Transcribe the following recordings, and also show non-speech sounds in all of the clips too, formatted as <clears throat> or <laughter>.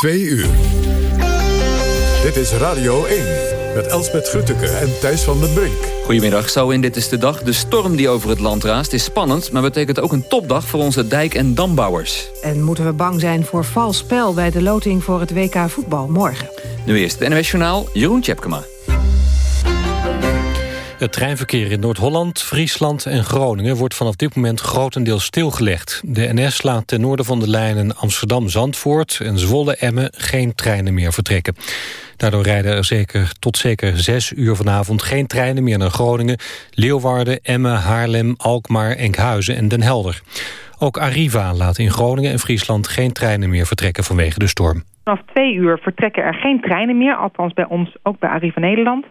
Twee uur. Dit is Radio 1 met Elsbeth Grutteke en Thijs van den Brink. Goedemiddag, zo in Dit is de Dag. De storm die over het land raast is spannend... maar betekent ook een topdag voor onze dijk- en dambouwers. En moeten we bang zijn voor vals spel bij de loting voor het WK voetbal morgen? Nu eerst het NWS Journaal, Jeroen Tjepkema. Het treinverkeer in Noord-Holland, Friesland en Groningen... wordt vanaf dit moment grotendeels stilgelegd. De NS laat ten noorden van de lijnen Amsterdam-Zandvoort... en Zwolle-Emmen geen treinen meer vertrekken. Daardoor rijden er zeker, tot zeker zes uur vanavond... geen treinen meer naar Groningen, Leeuwarden, Emmen, Haarlem... Alkmaar, Enkhuizen en Den Helder. Ook Arriva laat in Groningen en Friesland geen treinen meer vertrekken vanwege de storm. Vanaf twee uur vertrekken er geen treinen meer, althans bij ons, ook bij Arriva Nederland.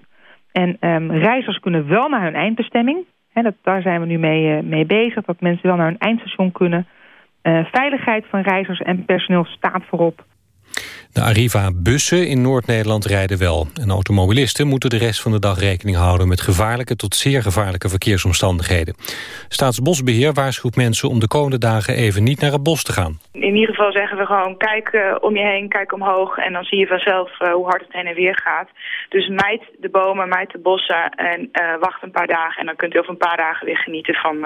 En um, reizigers kunnen wel naar hun eindbestemming. Dat, daar zijn we nu mee, uh, mee bezig, dat mensen wel naar hun eindstation kunnen. Uh, veiligheid van reizigers en personeel staat voorop. De Arriva-bussen in Noord-Nederland rijden wel. En automobilisten moeten de rest van de dag rekening houden... met gevaarlijke tot zeer gevaarlijke verkeersomstandigheden. Staatsbosbeheer waarschuwt mensen om de komende dagen even niet naar het bos te gaan. In ieder geval zeggen we gewoon, kijk uh, om je heen, kijk omhoog... en dan zie je vanzelf uh, hoe hard het heen en weer gaat. Dus mijt de bomen, mijt de bossen en uh, wacht een paar dagen... en dan kunt u over een paar dagen weer genieten van,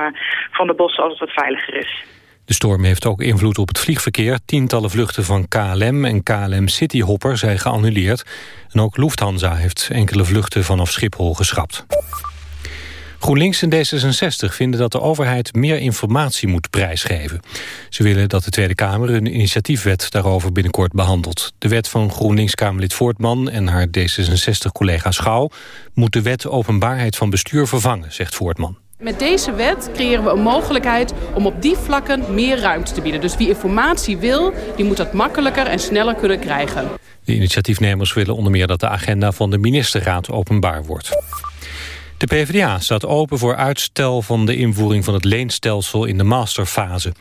van de bossen als het wat veiliger is. De storm heeft ook invloed op het vliegverkeer. Tientallen vluchten van KLM en KLM Cityhopper zijn geannuleerd. En ook Lufthansa heeft enkele vluchten vanaf Schiphol geschrapt. GroenLinks en D66 vinden dat de overheid meer informatie moet prijsgeven. Ze willen dat de Tweede Kamer een initiatiefwet daarover binnenkort behandelt. De wet van GroenLinks-Kamerlid Voortman en haar D66-collega Schouw... moet de wet openbaarheid van bestuur vervangen, zegt Voortman. Met deze wet creëren we een mogelijkheid om op die vlakken meer ruimte te bieden. Dus wie informatie wil, die moet dat makkelijker en sneller kunnen krijgen. De initiatiefnemers willen onder meer dat de agenda van de ministerraad openbaar wordt. De PvdA staat open voor uitstel van de invoering van het leenstelsel in de masterfase.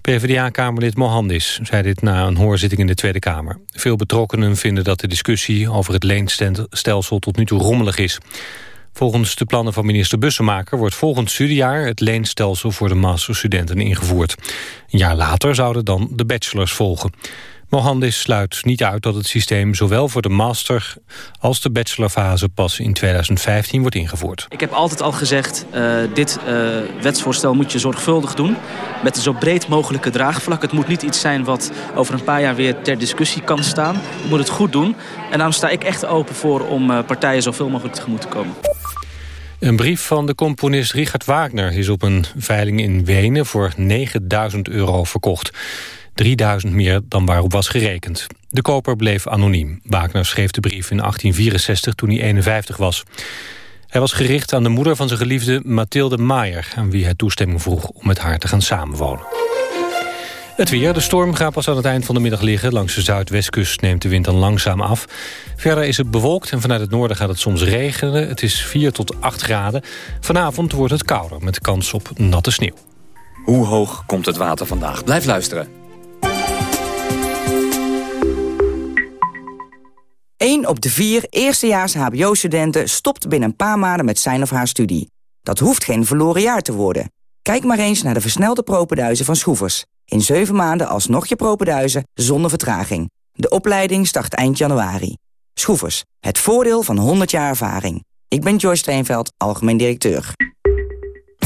PvdA-kamerlid Mohandis zei dit na een hoorzitting in de Tweede Kamer. Veel betrokkenen vinden dat de discussie over het leenstelsel tot nu toe rommelig is. Volgens de plannen van minister Bussemaker wordt volgend studiejaar het leenstelsel voor de masterstudenten ingevoerd. Een jaar later zouden dan de bachelors volgen. Mohandis sluit niet uit dat het systeem zowel voor de master als de bachelorfase pas in 2015 wordt ingevoerd. Ik heb altijd al gezegd, uh, dit uh, wetsvoorstel moet je zorgvuldig doen. Met een zo breed mogelijke draagvlak. Het moet niet iets zijn wat over een paar jaar weer ter discussie kan staan. Je moet het goed doen. En daarom sta ik echt open voor om uh, partijen zoveel mogelijk tegemoet te komen. Een brief van de componist Richard Wagner is op een veiling in Wenen voor 9000 euro verkocht. 3000 meer dan waarop was gerekend. De koper bleef anoniem. Wagner schreef de brief in 1864 toen hij 51 was. Hij was gericht aan de moeder van zijn geliefde Mathilde Maier... aan wie hij toestemming vroeg om met haar te gaan samenwonen. Het weer. De storm gaat pas aan het eind van de middag liggen. Langs de zuidwestkust neemt de wind dan langzaam af. Verder is het bewolkt en vanuit het noorden gaat het soms regenen. Het is 4 tot 8 graden. Vanavond wordt het kouder met kans op natte sneeuw. Hoe hoog komt het water vandaag? Blijf luisteren. 1 op de vier eerstejaars hbo-studenten stopt binnen een paar maanden met zijn of haar studie. Dat hoeft geen verloren jaar te worden. Kijk maar eens naar de versnelde propenduizen van Schroevers. In 7 maanden alsnog je propenduizen zonder vertraging. De opleiding start eind januari. Schroevers, het voordeel van 100 jaar ervaring. Ik ben Joyce Steenveld, algemeen directeur.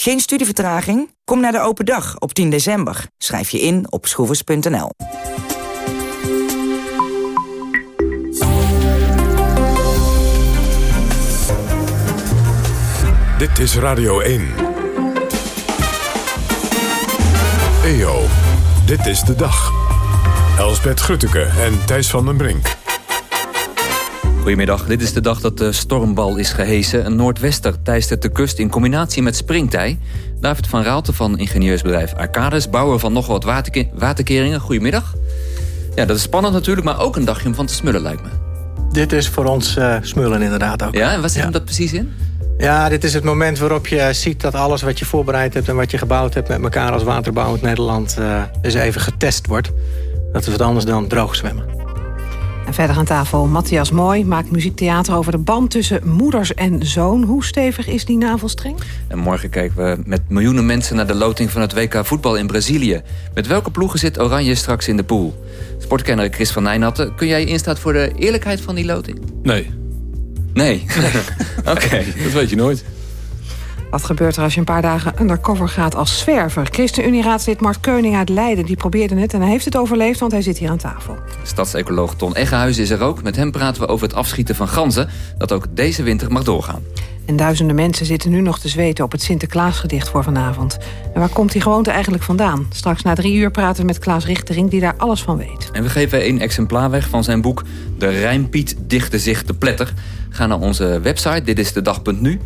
Geen studievertraging? Kom naar de open dag op 10 december. Schrijf je in op schroevers.nl. Dit is Radio 1. EO, dit is de dag. Elsbeth Grutteke en Thijs van den Brink. Goedemiddag, dit is de dag dat de stormbal is gehesen. Een noordwester teistert de kust in combinatie met springtij. David van Raalte van ingenieursbedrijf Arcades... bouwer van nog wat waterke waterkeringen. Goedemiddag. Ja, dat is spannend natuurlijk, maar ook een dagje om van te smullen lijkt me. Dit is voor ons uh, smullen inderdaad ook. Ja, en wat zit hem dat precies in? Ja, dit is het moment waarop je ziet dat alles wat je voorbereid hebt... en wat je gebouwd hebt met elkaar als waterbouwend Nederland... Uh, eens even getest wordt. Dat is wat anders dan droog zwemmen. En verder aan tafel Matthias Mooi maakt muziektheater over de band tussen moeders en zoon. Hoe stevig is die navelstreng? En morgen kijken we met miljoenen mensen naar de loting van het WK voetbal in Brazilië. Met welke ploegen zit Oranje straks in de pool? Sportkenner Chris van Nijnatten, kun jij je instaan voor de eerlijkheid van die loting? Nee. Nee? <laughs> <laughs> Oké, dat weet je nooit. Wat gebeurt er als je een paar dagen undercover gaat als zwerver? ChristenUnie-raadslid Mart Keuning uit Leiden die probeerde het... en hij heeft het overleefd, want hij zit hier aan tafel. Stadsecoloog Ton Eggehuizen is er ook. Met hem praten we over het afschieten van ganzen... dat ook deze winter mag doorgaan. En duizenden mensen zitten nu nog te zweten op het Sinterklaasgedicht voor vanavond. En waar komt die gewoonte eigenlijk vandaan? Straks na drie uur praten we met Klaas Richtering, die daar alles van weet. En we geven één exemplaar weg van zijn boek... De Rijmpiet dichtte zich te pletter. Ga naar onze website, dit is de dag.nu...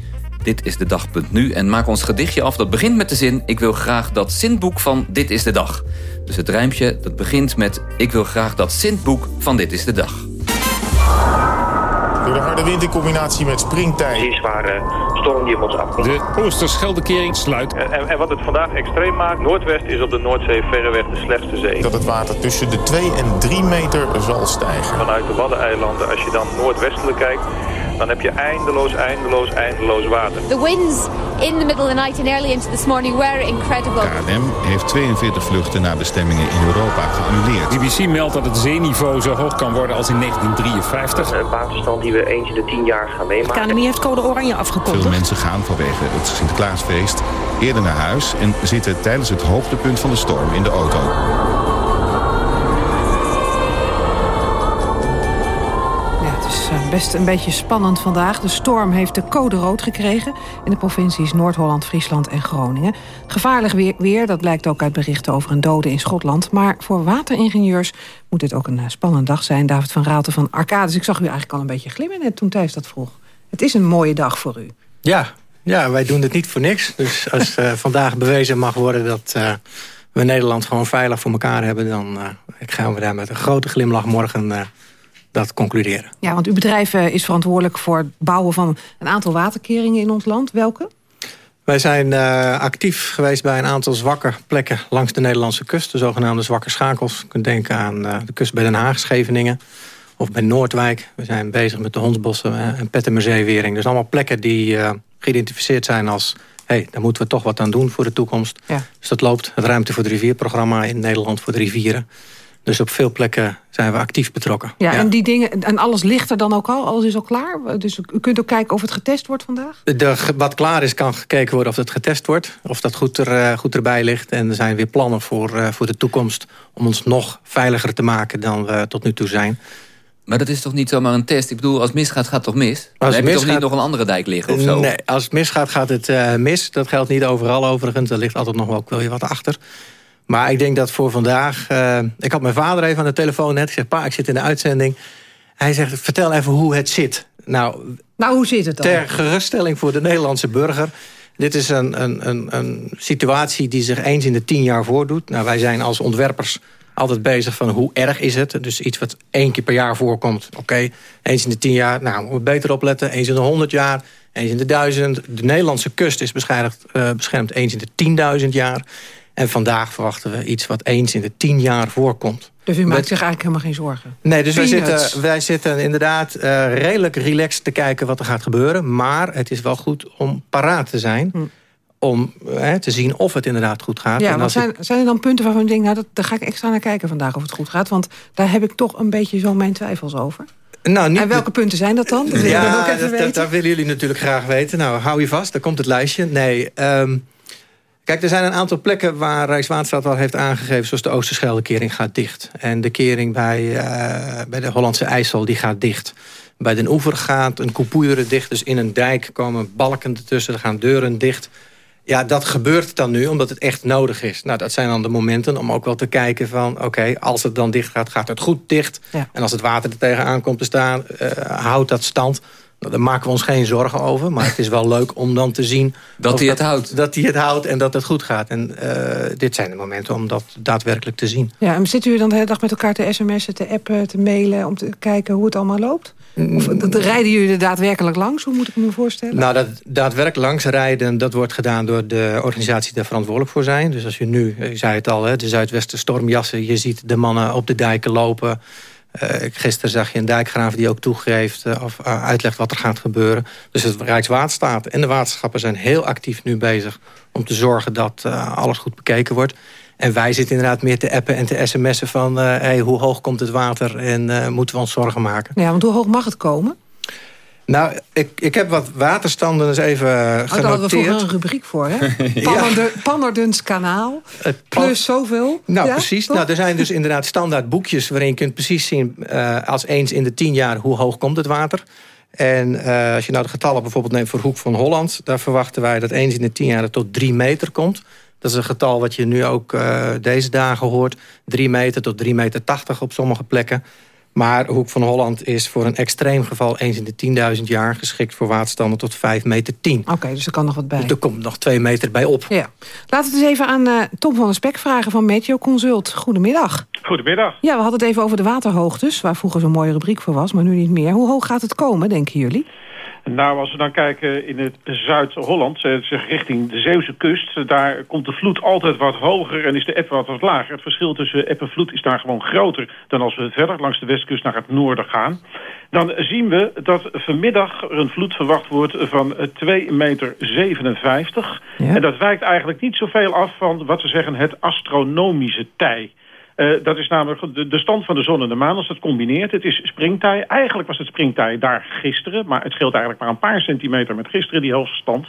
Dit is de dag.nu en maak ons gedichtje af. Dat begint met de zin, ik wil graag dat zintboek van Dit is de Dag. Dus het rijmpje dat begint met, ik wil graag dat zintboek van Dit is de Dag. Door de harde wind in combinatie met springtij. Precies waar storm die op ons afkomt. De Oosterscheldekering sluit. En, en, en, wat het vandaag extreem maakt, Noordwest is op de Noordzee verreweg de slechtste zee. Dat het water tussen de 2 en 3 meter zal stijgen. Vanuit de Waddeneilanden, als je dan noordwestelijk kijkt dan heb je eindeloos, eindeloos, eindeloos water. The winds in the middle of the night and early into this morning were incredible. KLM heeft 42 vluchten naar bestemmingen in Europa geannuleerd. BBC meldt dat het zeeniveau zo hoog kan worden als in 1953. Een waterstand die we eens in de 10 jaar gaan meemaken. Het KNMI heeft code oranje afgekondigd. Veel mensen gaan vanwege het Sinterklaasfeest eerder naar huis... en zitten tijdens het hoogtepunt van de storm in de auto. Best een beetje spannend vandaag. De storm heeft de code rood gekregen in de provincies Noord-Holland, Friesland en Groningen. Gevaarlijk weer, dat blijkt ook uit berichten over een dode in Schotland. Maar voor wateringenieurs moet dit ook een eh, spannende dag zijn. David van Raalte van Arcades, ik zag u eigenlijk al een beetje glimmen toen Thijs dat vroeg. Het is een mooie dag voor u. Ja, ja wij doen het niet voor niks. Dus als uh, <laughs> vandaag bewezen mag worden dat... Uh, we Nederland gewoon veilig voor elkaar hebben... dan uh, gaan we daar met een grote glimlach morgen dat concluderen. Ja, want uw bedrijf eh, is verantwoordelijk voor het bouwen van een aantal waterkeringen in ons land. Welke? Wij zijn uh, actief geweest bij een aantal zwakke plekken langs de Nederlandse kust. De zogenaamde zwakke schakels. Je kunt denken aan uh, de kust bij Den Haag, Scheveningen. Of bij Noordwijk. We zijn bezig met de Hondsbossen en Pettenmerzeewering. Dus allemaal plekken die uh, geïdentificeerd zijn als... hé, hey, daar moeten we toch wat aan doen voor de toekomst. Ja. Dus dat loopt, het Ruimte voor de Rivierprogramma in Nederland voor de rivieren. Dus op veel plekken zijn we actief betrokken. Ja, En, die dingen, en alles ligt er dan ook al? Alles is al klaar? Dus u kunt ook kijken of het getest wordt vandaag? De, wat klaar is, kan gekeken worden of het getest wordt. Of dat goed, er, eh, goed erbij ligt. En er zijn weer plannen voor, uh, voor de toekomst... om ons nog veiliger te maken dan we tot nu toe zijn. Maar dat is toch niet zomaar een test? Ik bedoel, als het misgaat, gaat het toch mis? Als heb je toch niet nog een andere dijk liggen of zo? Nee, als het misgaat, gaat het uh, mis. Dat geldt niet overal overigens. Er ligt altijd nog wel, wel wat achter. Maar ik denk dat voor vandaag... Uh, ik had mijn vader even aan de telefoon net. Ik zeg, pa, ik zit in de uitzending. Hij zegt, vertel even hoe het zit. Nou, nou hoe zit het dan? Ter geruststelling voor de Nederlandse burger. Dit is een, een, een, een situatie die zich eens in de tien jaar voordoet. Nou, wij zijn als ontwerpers altijd bezig van hoe erg is het. Dus iets wat één keer per jaar voorkomt. Oké, eens in de tien jaar, nou, moeten we beter opletten. Eens in de honderd jaar, eens in de duizend. De Nederlandse kust is beschermd, uh, beschermd eens in de tienduizend jaar. En vandaag verwachten we iets wat eens in de tien jaar voorkomt. Dus u maakt zich eigenlijk helemaal geen zorgen? Nee, dus wij zitten, wij zitten inderdaad uh, redelijk relaxed te kijken wat er gaat gebeuren. Maar het is wel goed om paraat te zijn... Hm. om te zien of het inderdaad goed gaat. Ja, en zijn, zijn er dan punten waarvan u denkt... nou, dat, daar ga ik extra naar kijken vandaag of het goed gaat? Want daar heb ik toch een beetje zo mijn twijfels over. Nou, niet en welke punten zijn dat dan? Dat ja, dat, dat, dat, willen jullie natuurlijk graag weten. Nou, hou je vast, daar komt het lijstje. Nee, um, Kijk, er zijn een aantal plekken waar Rijkswaterstaat wel heeft aangegeven... zoals de Oosterscheldekering gaat dicht. En de kering bij, uh, bij de Hollandse IJssel die gaat dicht. Bij Den Oever gaat een coupoeure dicht. Dus in een dijk komen balken ertussen, er gaan deuren dicht. Ja, dat gebeurt dan nu omdat het echt nodig is. Nou, dat zijn dan de momenten om ook wel te kijken van... oké, als het dan dicht gaat, gaat het goed dicht. En als het water er tegenaan komt te staan, uh, houdt dat stand. Daar maken we ons geen zorgen over. Maar het is wel leuk om dan te zien... <laughs> Dat hij het houdt. Dat hij het houdt en dat het goed gaat. En uh, dit zijn de momenten om dat daadwerkelijk te zien. Ja, en zitten u dan de hele dag met elkaar te sms'en, te appen, te mailen... om te kijken hoe het allemaal loopt? Of rijden jullie er daadwerkelijk langs? Hoe moet ik me voorstellen? Nou, dat daadwerkelijk langs rijden, dat wordt gedaan door de organisatie die daar verantwoordelijk voor zijn. Dus als je nu, je zei het al, de Zuidwesten stormjassen... je ziet de mannen op de dijken lopen... Uh, gisteren zag je een dijkgraaf die ook toegeeft uh, of uh, uitlegt wat er gaat gebeuren. Dus het Rijkswaterstaat en de waterschappen zijn heel actief nu bezig... om te zorgen dat alles goed bekeken wordt. En wij zitten inderdaad meer te appen en te sms'en van... hey, hoe hoog komt het water en moeten we ons zorgen maken. Ja, want hoe hoog mag het komen? Nou, ik, ik heb wat waterstanden eens even genoteerd. Oh, daar hadden we vroeger een rubriek voor, hè? <laughs> Pannerduns kanaal, plus zoveel. Nou, precies. Nou, er zijn dus inderdaad standaard boekjes... waarin je kunt precies zien, uh, als eens in de tien jaar... hoe hoog komt het water. En uh, als je nou de getallen bijvoorbeeld neemt voor Hoek van Holland... daar verwachten wij dat eens in de tien jaar tot drie meter komt. Dat is een getal wat je nu ook uh, deze dagen hoort. 3 meter tot 3 meter 80 op sommige plekken. Maar Hoek van Holland is voor een extreem geval eens in de 10.000 jaar geschikt voor waterstanden tot 5 meter 10. Oké, dus er kan nog wat bij. Dus er komt nog 2 meter bij op. Ja. Laten we het eens even aan uh, Tom van der Spek vragen van Meteo Consult. Goedemiddag. Goedemiddag. Ja, we hadden het even over de waterhoogtes, waar vroeger zo'n mooie rubriek voor was, maar nu niet meer. Hoe hoog gaat het komen, denken jullie? Nou, als we dan kijken in het Zuid-Holland, richting de Zeeuwse kust... daar komt de vloed altijd wat hoger en is de eb wat, wat lager. Het verschil tussen eb en vloed is daar gewoon groter... dan als we verder langs de westkust naar het noorden gaan. Dan zien we dat vanmiddag er een vloed verwacht wordt van 2,57 meter. En dat wijkt eigenlijk niet zoveel af van wat we zeggen het astronomische tij. Uh, dat is namelijk de, de, stand van de zon en de maan als dat combineert. Het is springtij. Eigenlijk was het springtij daar gisteren. Maar het scheelt eigenlijk maar een paar centimeter met gisteren, die hoogste stand.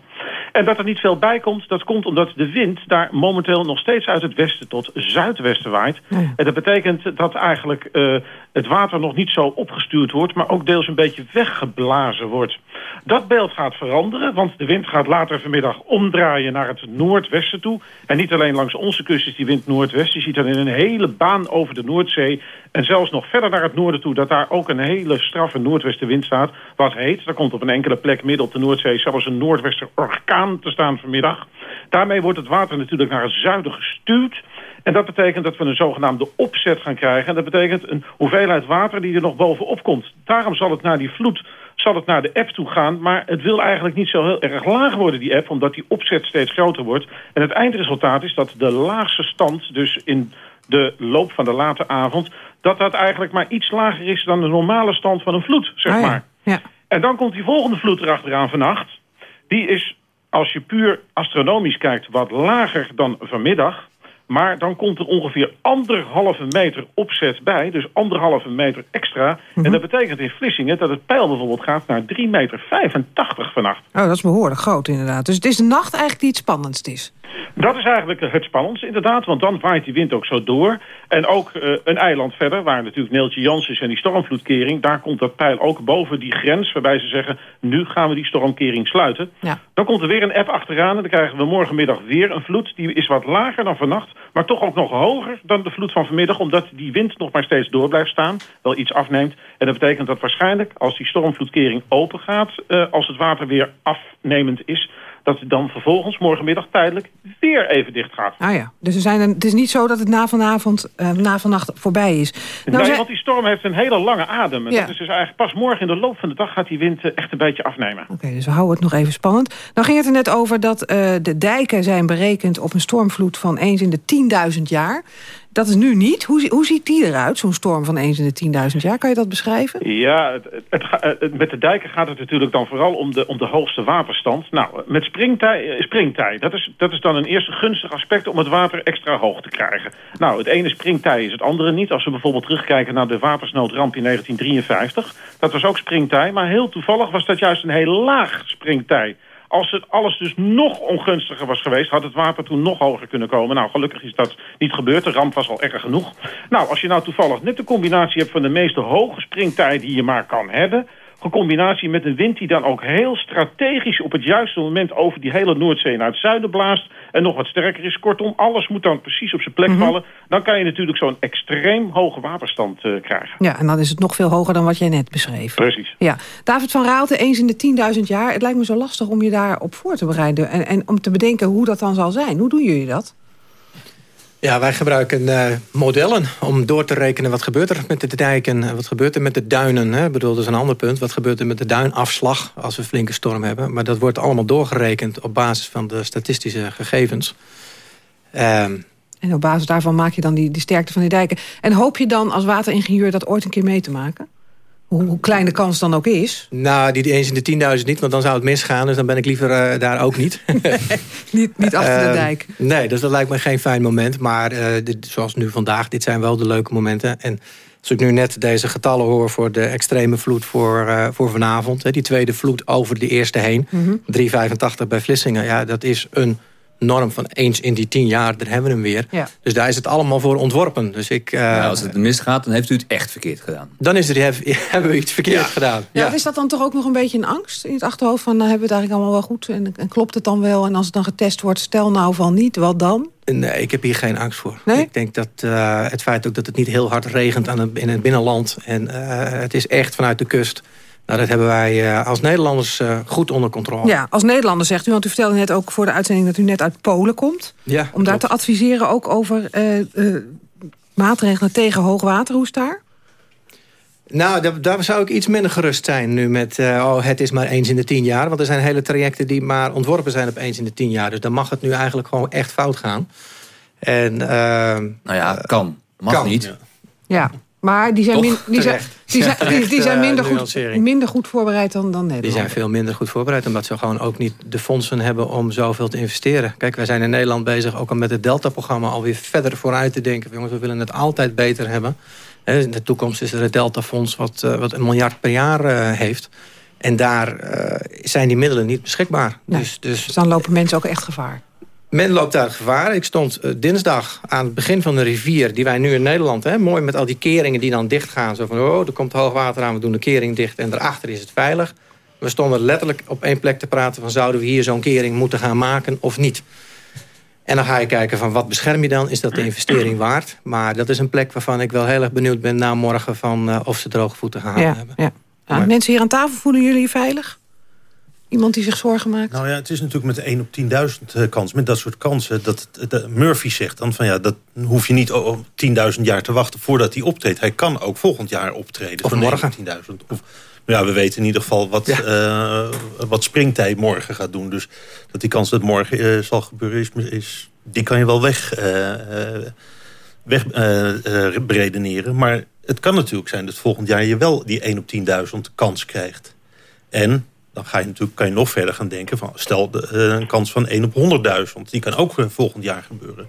En dat er niet veel bij komt, dat komt omdat de wind daar momenteel nog steeds uit het westen tot zuidwesten waait. En dat betekent dat eigenlijk uh, het water nog niet zo opgestuurd wordt, maar ook deels een beetje weggeblazen wordt. Dat beeld gaat veranderen, want de wind gaat later vanmiddag omdraaien naar het noordwesten toe. En niet alleen langs onze kust is die wind noordwest. Je ziet dan in een hele baan over de Noordzee en zelfs nog verder naar het noorden toe... dat daar ook een hele straffe noordwestenwind staat. Wat heet, daar komt op een enkele plek midden op de Noordzee... zelfs een noordwester orkaan te staan vanmiddag. Daarmee wordt het water natuurlijk naar het zuiden gestuurd... En dat betekent dat we een zogenaamde opzet gaan krijgen. En dat betekent een hoeveelheid water die er nog bovenop komt. Daarom zal het naar die vloed zal het naar de app toe gaan. Maar het wil eigenlijk niet zo heel erg laag worden, die app... omdat die opzet steeds groter wordt. En het eindresultaat is dat de laagste stand... dus in de loop van de late avond... dat dat eigenlijk maar iets lager is dan de normale stand van een vloed, zeg ah, maar. Ja. En dan komt die volgende vloed erachteraan vannacht. Die is, als je puur astronomisch kijkt, wat lager dan vanmiddag... Maar dan komt er ongeveer anderhalve meter opzet bij. Dus anderhalve meter extra. En Mhm. dat betekent in Vlissingen dat het pijl bijvoorbeeld gaat naar 3,85 meter vannacht. Oh, dat is behoorlijk groot inderdaad. Dus het is de nacht eigenlijk die het spannendst is. Dat is eigenlijk het spannendste inderdaad, want dan waait die wind ook zo door. En ook uh, een eiland verder, waar natuurlijk Neeltje Janssens en die stormvloedkering... daar komt dat pijl ook boven die grens waarbij ze zeggen... nu gaan we die stormkering sluiten. Ja. Dan komt er weer een app achteraan en dan krijgen we morgenmiddag weer een vloed. Die is wat lager dan vannacht, maar toch ook nog hoger dan de vloed van vanmiddag... omdat die wind nog maar steeds door blijft staan, wel iets afneemt. En dat betekent dat waarschijnlijk als die stormvloedkering open gaat... Uh, als het water weer afnemend is dat het dan vervolgens morgenmiddag tijdelijk weer even dicht gaat. Ah ja, dus er zijn een, het is niet zo dat het na vanavond, uh, na vannacht voorbij is. Nou, nee, zij... want die storm heeft een hele lange adem. En ja. dat is dus eigenlijk pas morgen in de loop van de dag gaat die wind uh, echt een beetje afnemen. Oké, okay, dus we houden het nog even spannend. Nou ging het er net over dat uh, de dijken zijn berekend op een stormvloed van eens in de 10.000 jaar. Dat is nu niet. Hoe, hoe ziet die eruit, zo'n storm van eens in de 10.000 jaar? Kan je dat beschrijven? Ja, het, het, met de dijken gaat het natuurlijk dan vooral om de, om de hoogste waterstand. Nou, met springtij, springtij dat, is, dat is dan een eerste gunstig aspect om het water extra hoog te krijgen. Nou, het ene springtij is het andere niet. Als we bijvoorbeeld terugkijken naar de watersnoodramp in 1953. Dat was ook springtij, maar heel toevallig was dat juist een heel laag springtij. Als het alles dus nog ongunstiger was geweest... had het water toen nog hoger kunnen komen. Nou, gelukkig is dat niet gebeurd. De ramp was al erg genoeg. Nou, als je nou toevallig net de combinatie hebt... van de meeste hoge springtij die je maar kan hebben... Gecombinatie met een wind die dan ook heel strategisch op het juiste moment over die hele Noordzee naar het zuiden blaast. En nog wat sterker is. Kortom, alles moet dan precies op zijn plek Mhm. vallen. Dan kan je natuurlijk zo'n extreem hoge waterstand eh, krijgen. Ja, en dan is het nog veel hoger dan wat jij net beschreef. Precies. Ja, David van Raalte, eens in de 10.000 jaar. Het lijkt me zo lastig om je daarop voor te bereiden. En, en om te bedenken hoe dat dan zal zijn. Hoe doen jullie dat? Ja, wij gebruiken eh, modellen om door te rekenen wat gebeurt er met de dijken, en wat gebeurt er met de duinen. Hè? Ik bedoel, dat is een ander punt. Wat gebeurt er met de duinafslag als we flinke storm hebben. Maar dat wordt allemaal doorgerekend op basis van de statistische gegevens. Ehm, En op basis daarvan maak je dan die, die sterkte van die dijken. En hoop je dan als wateringenieur dat ooit een keer mee te maken? Hoe, klein de kans dan ook is. nou, die eens in de 10.000 niet, want dan zou het misgaan. Dus dan ben ik liever eh, daar ook niet. <laughs> niet, niet achter de Ehm, dijk. Nee, dus dat lijkt me geen fijn moment. Maar eh, dit, zoals nu vandaag, dit zijn wel de leuke momenten. En als ik nu net deze getallen hoor voor de extreme vloed voor, eh, voor vanavond. Hè, die tweede vloed over de eerste heen. Mhm. 3,85 bij Vlissingen. Ja, dat is een norm van eens in die tien jaar. Daar hebben we hem weer. Ja. Dus daar is het allemaal voor ontworpen. Dus ik, eh, Nou, als het misgaat, dan heeft u het echt verkeerd gedaan. dan is er, <laughs> hebben we iets verkeerd gedaan. Ja. Is dat dan toch ook nog een beetje een angst in het achterhoofd? Van nou, hebben we het eigenlijk allemaal wel goed? En, en klopt het dan wel? En als het dan getest wordt, stel nou van niet, wat dan? Nee, ik heb hier geen angst voor. Ik denk dat eh, het feit ook dat het niet heel hard regent aan het, in het binnenland... en eh, het is echt vanuit de kust... Nou, dat hebben wij eh, als Nederlanders eh, goed onder controle. Ja, als Nederlander zegt u, want u vertelde net ook voor de uitzending... dat u net uit Polen komt. Ja, Om daar te adviseren ook over eh, eh, maatregelen tegen hoogwater. Hoe is daar? Nou, daar, daar zou ik iets minder gerust zijn nu met... eh, oh, het is maar eens in de tien jaar. Want er zijn hele trajecten die maar ontworpen zijn op eens in de tien jaar. Dus dan mag het nu eigenlijk gewoon echt fout gaan. En, nou ja, kan. Mag niet. Ja, maar die zijn, min, die zijn, die zijn, die, die Terecht, zijn eh, minder, goed, minder goed voorbereid dan, dan Nederland. Die zijn veel minder goed voorbereid... omdat ze gewoon ook niet de fondsen hebben om zoveel te investeren. Kijk, wij zijn in Nederland bezig ook al met het Delta-programma... alweer verder vooruit te denken. Jongens, we willen het altijd beter hebben. In de toekomst is er het Delta-fonds wat, eh, wat een miljard per jaar eh, heeft. En daar zijn die middelen niet beschikbaar. Nee. Dus, dus Dus dan lopen mensen ook echt gevaar. Men loopt daar het gevaar. Ik stond eh, dinsdag aan het begin van de rivier... die wij nu in Nederland, hè, mooi met al die keringen die dan dichtgaan. Zo van, oh, er komt hoogwater aan, we doen de kering dicht... en daarachter is het veilig. We stonden letterlijk op één plek te praten... van zouden we hier zo'n kering moeten gaan maken of niet? En dan ga je kijken van wat bescherm je dan? Is dat de investering waard? Maar dat is een plek waarvan ik wel heel erg benieuwd ben... na morgen van eh, of ze droge voeten gaan Ja, hebben. ja. Nou, mensen hier aan tafel, voelen jullie je veilig? Iemand die zich zorgen maakt? Nou ja, het is natuurlijk met de 1 op 10.000 eh, kans. Met dat soort kansen. Dat, dat Murphy zegt dan van ja, dat hoef je niet op 10.000 jaar te wachten voordat hij optreedt. Hij kan ook volgend jaar optreden. Of morgen. 10.000. Of nou ja, we weten in ieder geval wat, eh, wat springtijd morgen gaat doen. Dus dat die kans dat morgen eh, zal gebeuren, is, is, die kan je wel weg, eh, eh, weg eh, eh, beredeneren. Maar het kan natuurlijk zijn dat volgend jaar je wel die 1 op 10.000 kans krijgt. En dan ga je natuurlijk, kan je nog verder gaan denken van... stel de, eh, een kans van 1 op 100.000. Die kan ook eh, volgend jaar gebeuren.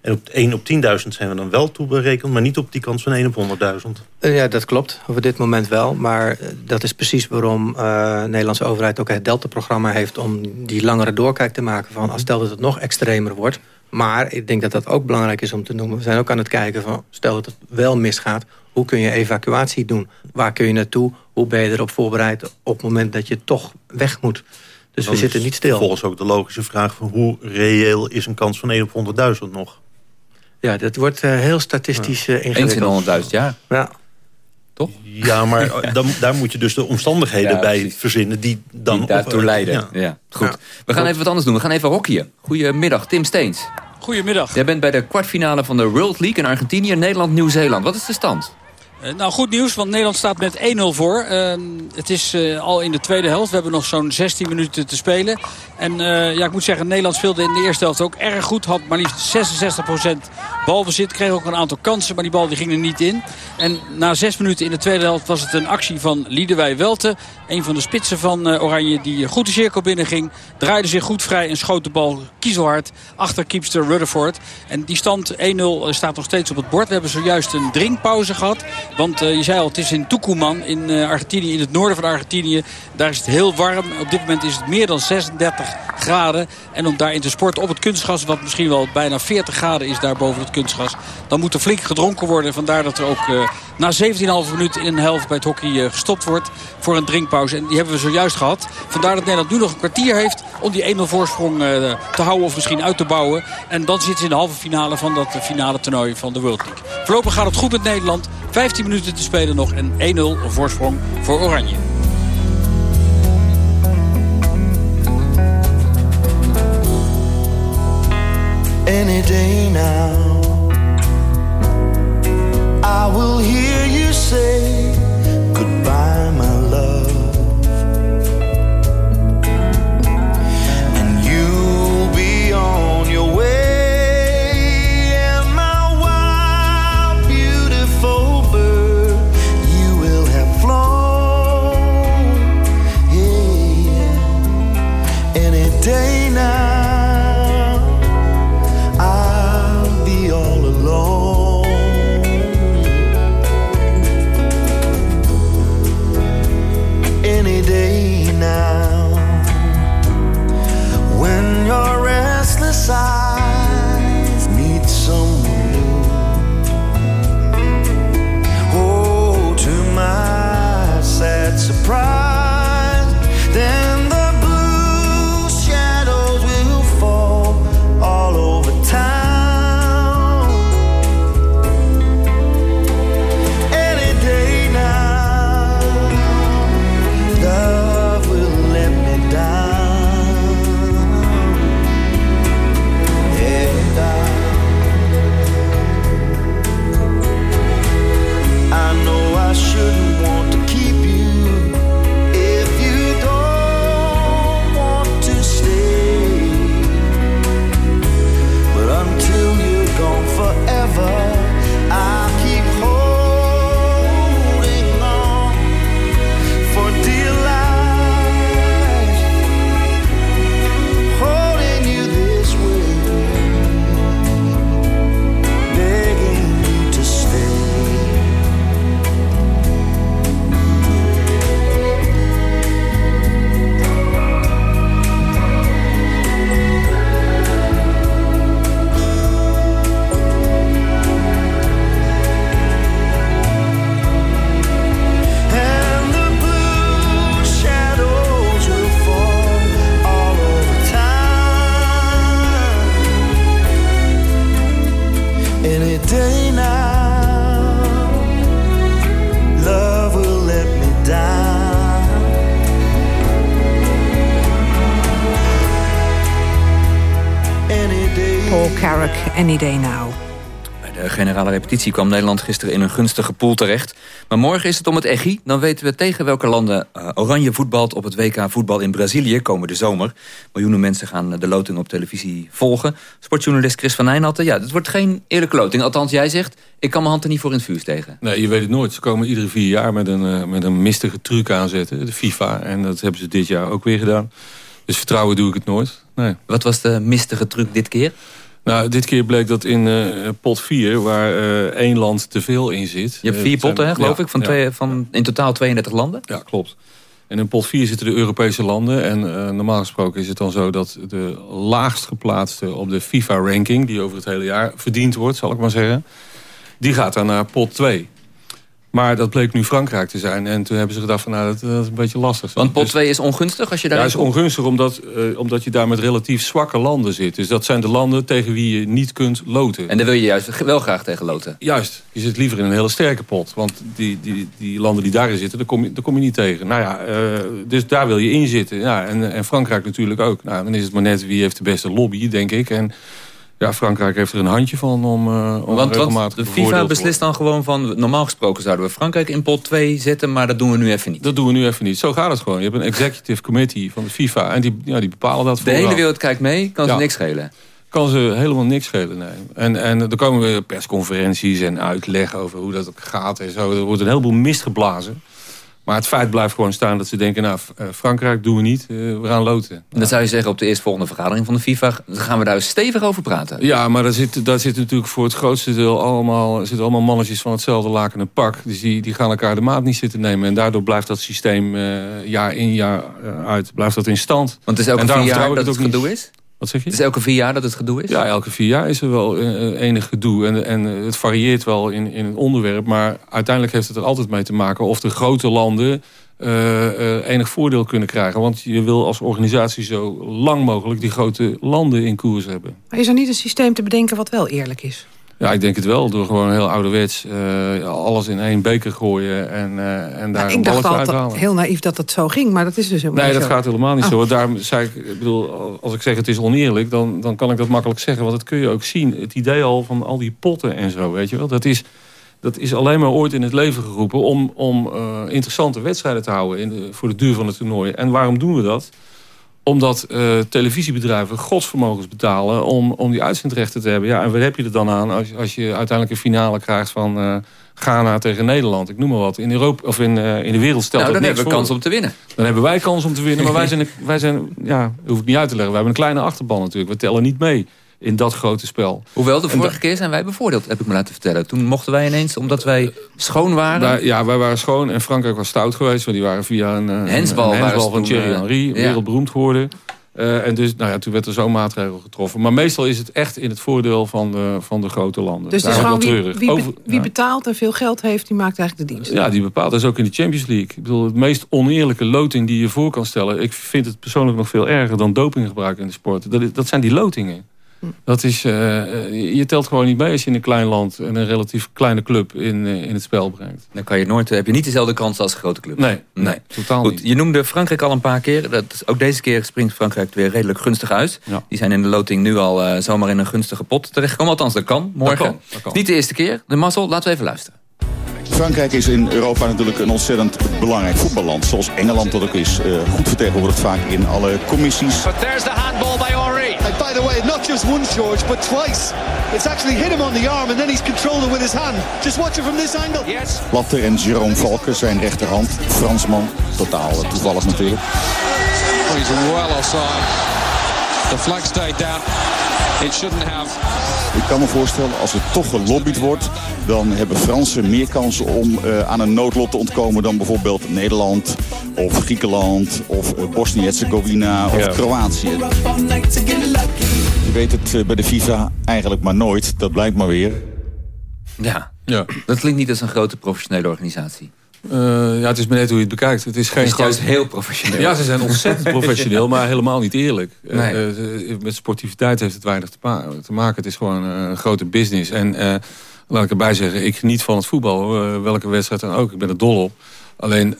En op 1 op 10.000 zijn we dan wel toe berekend... maar niet op die kans van 1 op 100.000. Eh, Ja, dat klopt. Op dit moment wel. Maar dat is precies waarom de Nederlandse overheid ook het Delta-programma heeft... om die langere doorkijk te maken van... als stel dat het nog extremer wordt. Maar ik denk dat dat ook belangrijk is om te noemen. We zijn ook aan het kijken van... stel dat het wel misgaat, hoe kun je evacuatie doen? Waar kun je naartoe? Hoe ben je erop voorbereid op het moment dat je toch weg moet? Dus we zitten niet stil. Vervolgens ook de logische vraag van hoe reëel is een kans van 1 op 100.000 nog? Ja, dat wordt eh, heel statistisch eh, ingewikkeld. Eens in 100.000 jaar. Ja. Toch? Ja, maar <laughs> eh, dan, daar moet je dus de omstandigheden Ja, bij precies. verzinnen... die dan Die daartoe op- leiden. Ja. Ja. Goed. We gaan even wat anders doen. We gaan even hockeyen. Goedemiddag, Tim Steens. Goedemiddag. Jij bent bij de kwartfinale van de World League in Argentinië, Nederland, Nieuw-Zeeland. Wat is de stand? Eh, nou, goed nieuws, want Nederland staat met 1-0 voor. Eh, het is eh, al in de tweede helft. We hebben nog zo'n 16 minuten te spelen. En eh, ja, ik moet zeggen, Nederland speelde in de eerste helft ook erg goed. Had maar liefst 66% balbezit. Kreeg ook een aantal kansen, maar die bal die ging er niet in. En na zes minuten in de tweede helft was het een actie van Liedewij Welte. Een van de spitsen van Oranje die goed de cirkel binnenging. Draaide zich goed vrij en schoot de bal kiezelhard achter keepster Rutherford. En die stand 1-0 staat nog steeds op het bord. We hebben zojuist een drinkpauze gehad. Want eh, je zei al, het is in Tucumán in eh, Argentinië, in het noorden van Argentinië. Daar is het heel warm. Op dit moment is het meer dan 36 graden. En om daarin te sporten op het kunstgas, wat misschien wel bijna 40 graden is daar boven het kunstgas. Dan moet er flink gedronken worden. Vandaar dat er ook eh, na 17,5 minuten in een helft bij het hockey gestopt wordt voor een drinkpauze. En die hebben we zojuist gehad. Vandaar dat Nederland nu nog een kwartier heeft om die 1-0 voorsprong te houden of misschien uit te bouwen. En dan zit ze in de halve finale van dat finale toernooi van de World League. Voorlopig gaat het goed met Nederland. 15 minuten te spelen nog en 1-0 voorsprong voor Oranje. any day now. I will hear you say Any Now. Bij de generale repetitie kwam Nederland gisteren in een gunstige pool terecht. Maar morgen is het om het EGI. Dan weten we tegen welke landen eh, Oranje voetbalt op het WK voetbal in Brazilië komende zomer. Miljoenen mensen gaan de loting op televisie volgen. Sportjournalist Chris van Nijnatten. Ja, het wordt geen eerlijke loting. Althans, jij zegt, ik kan mijn hand er niet voor in het vuur tegen. Nee, je weet het nooit. Ze komen iedere vier jaar met een, eh, met een mistige truc aanzetten. De FIFA. En dat hebben ze dit jaar ook weer gedaan. Dus vertrouwen doe ik het nooit. Nee. Wat was de mistige truc dit keer? Nou, dit keer bleek dat in eh, pot 4, waar eh, één land te veel in zit. Je hebt vier Eh, zijn- potten, hè, geloof ja, ik, van, ja. twee, van in totaal 32 landen. Ja, klopt. En in pot 4 zitten de Europese landen. En normaal gesproken is het dan zo dat de laagst geplaatste op de FIFA-ranking... die over het hele jaar verdiend wordt, zal ik maar zeggen... die gaat dan naar pot 2. Maar dat bleek nu Frankrijk te zijn. En toen hebben ze gedacht van nou, dat, dat is een beetje lastig. Want pot Dus- 2 is ongunstig als je daar ja, is ongunstig omdat, eh, omdat je daar met relatief zwakke landen zit. Dus dat zijn de landen tegen wie je niet kunt loten. En daar wil je juist wel graag tegen loten. Juist, je zit liever in een hele sterke pot. Want die, die, die landen die daarin zitten, daar kom, je, daar kom je niet tegen. Nou ja, eh, dus daar wil je in zitten. Ja, en, en Frankrijk natuurlijk ook. Nou, dan is het maar net wie heeft de beste lobby, denk ik. En ja, Frankrijk heeft er een handje van om, eh om Want, want de FIFA beslist dan gewoon van... normaal gesproken zouden we Frankrijk in pot 2 zetten... maar dat doen we nu even niet. Dat doen we nu even niet. Zo gaat het gewoon. Je hebt een executive committee van de FIFA. En die, ja, die bepalen dat De vooraf. hele wereld kijkt mee, kan ze niks schelen. Kan ze helemaal niks schelen, nee. En, en er komen weer persconferenties en uitleg over hoe dat gaat en zo. Er wordt een heleboel mist geblazen. Maar het feit blijft gewoon staan dat ze denken... nou, eh, Frankrijk doen we niet, eh, we gaan loten. Dan zou je zeggen op de eerstvolgende vergadering van de FIFA... dan gaan we daar stevig over praten. Ja, maar daar zitten daar zit natuurlijk voor het grootste deel allemaal, zitten allemaal mannetjes van hetzelfde laken en pak. Dus die, die gaan elkaar de maat niet zitten nemen. En daardoor blijft dat systeem eh, jaar in jaar uit blijft dat in stand. Want het is elke vier jaar dat het het gedoe is? Wat zeg je? Het is elke vier jaar dat het gedoe is? Ja, elke vier jaar is er wel uh, enig gedoe. En, en het varieert wel in, in het onderwerp. Maar uiteindelijk heeft het er altijd mee te maken... of de grote landen uh, enig voordeel kunnen krijgen. Want je wil als organisatie zo lang mogelijk... die grote landen in koers hebben. Maar is er niet een systeem te bedenken wat wel eerlijk is? Ja, ik denk het wel. Door gewoon heel ouderwets uh, alles in één beker gooien en, uh, en daar nou, een. Ik dacht altijd heel naïef dat dat zo ging, maar dat is dus helemaal nee, niet zo. Nee, dat gaat helemaal niet oh. zo. Daarom zei ik, ik bedoel, als ik zeg het is oneerlijk, dan, dan kan ik dat makkelijk zeggen. Want dat kun je ook zien. Het idee al van al die potten en zo, weet je wel. Dat is, dat is alleen maar ooit in het leven geroepen om, om uh, interessante wedstrijden te houden in de, voor de duur van het toernooi. En waarom doen we dat? Omdat uh, televisiebedrijven godsvermogens betalen om, om die uitzendrechten te hebben. Ja, en wat heb je er dan aan als, als je uiteindelijk een finale krijgt van uh, Ghana tegen Nederland? Ik noem maar wat. In, Europa, of in, uh, in de wereld stelt nou, dat dan hebben we voor. kans om te winnen. Dan hebben wij kans om te winnen. Maar wij zijn, <laughs> wij zijn ja, hoef ik niet uit te leggen. We hebben een kleine achterban natuurlijk. We tellen niet mee in dat grote spel. Hoewel, de vorige keer zijn wij bevoordeeld, heb ik me laten vertellen. Toen mochten wij ineens, omdat wij schoon waren... Daar, ja, wij waren schoon en Frankrijk was stout geweest. Want die waren via een, een hensbal, een hensbal van Thierry Henry, ja. wereldberoemd geworden. Uh, en dus, nou ja, toen werd er zo'n maatregel getroffen. Maar meestal is het echt in het voordeel van de, van de grote landen. Dus, dus gewoon wie, wie, Over, wie, betaalt en veel geld heeft, die maakt eigenlijk de dienst? Ja, die bepaalt. Dat is ook in de Champions League. Ik bedoel, het meest oneerlijke loting die je voor kan stellen. Ik vind het persoonlijk nog veel erger dan dopinggebruik in de sport. Dat, is, dat zijn die lotingen. Dat is, uh, je telt gewoon niet mee als je in een klein land en een relatief kleine club in, uh, in het spel brengt. Dan kan je nooit, heb je niet dezelfde kans als een grote club. Nee, nee, nee totaal Goed, niet. Je noemde Frankrijk al een paar keer. Dat is, ook deze keer springt Frankrijk weer redelijk gunstig uit. Ja. Die zijn in de loting nu al uh, zomaar in een gunstige pot terechtgekomen. Althans, dat kan morgen. Dat kan, dat kan. Niet de eerste keer. De mazzel, laten we even luisteren. Frankrijk is in Europa natuurlijk een ontzettend belangrijk voetballand. Zoals Engeland dat ook is. Uh, goed vertegenwoordigd vaak in alle commissies. But there's the handball by. And by the way, not just once, George, but twice. It's actually hit him on the arm and then he's controlled it with his hand. Just watch it from this angle. Yes. Latte en Jérôme Valken zijn rechterhand. Fransman. Totaal toevallig natuurlijk. Oh, he's well offside. The flag stayed down. It shouldn't have. Ik kan me voorstellen, als er toch gelobbyd wordt... dan hebben Fransen meer kansen om uh, aan een noodlot te ontkomen... dan bijvoorbeeld Nederland of Griekenland of uh, Bosnië-Herzegovina of Ja. Kroatië. Je weet het uh, bij de FIFA eigenlijk maar nooit. Dat blijkt maar weer. Ja. Ja. Dat klinkt niet als een grote professionele organisatie. Uh, ja, het is maar net hoe je het bekijkt. Het is geen Het is juist groot- heel professioneel. Ja, ze zijn ontzettend <laughs> professioneel, maar helemaal niet eerlijk. Nee. uh, met sportiviteit heeft het weinig te, maken. Het is gewoon een grote business. En uh, laat ik erbij zeggen, ik geniet van het voetbal. welke wedstrijd dan ook. Ik ben er dol op. Alleen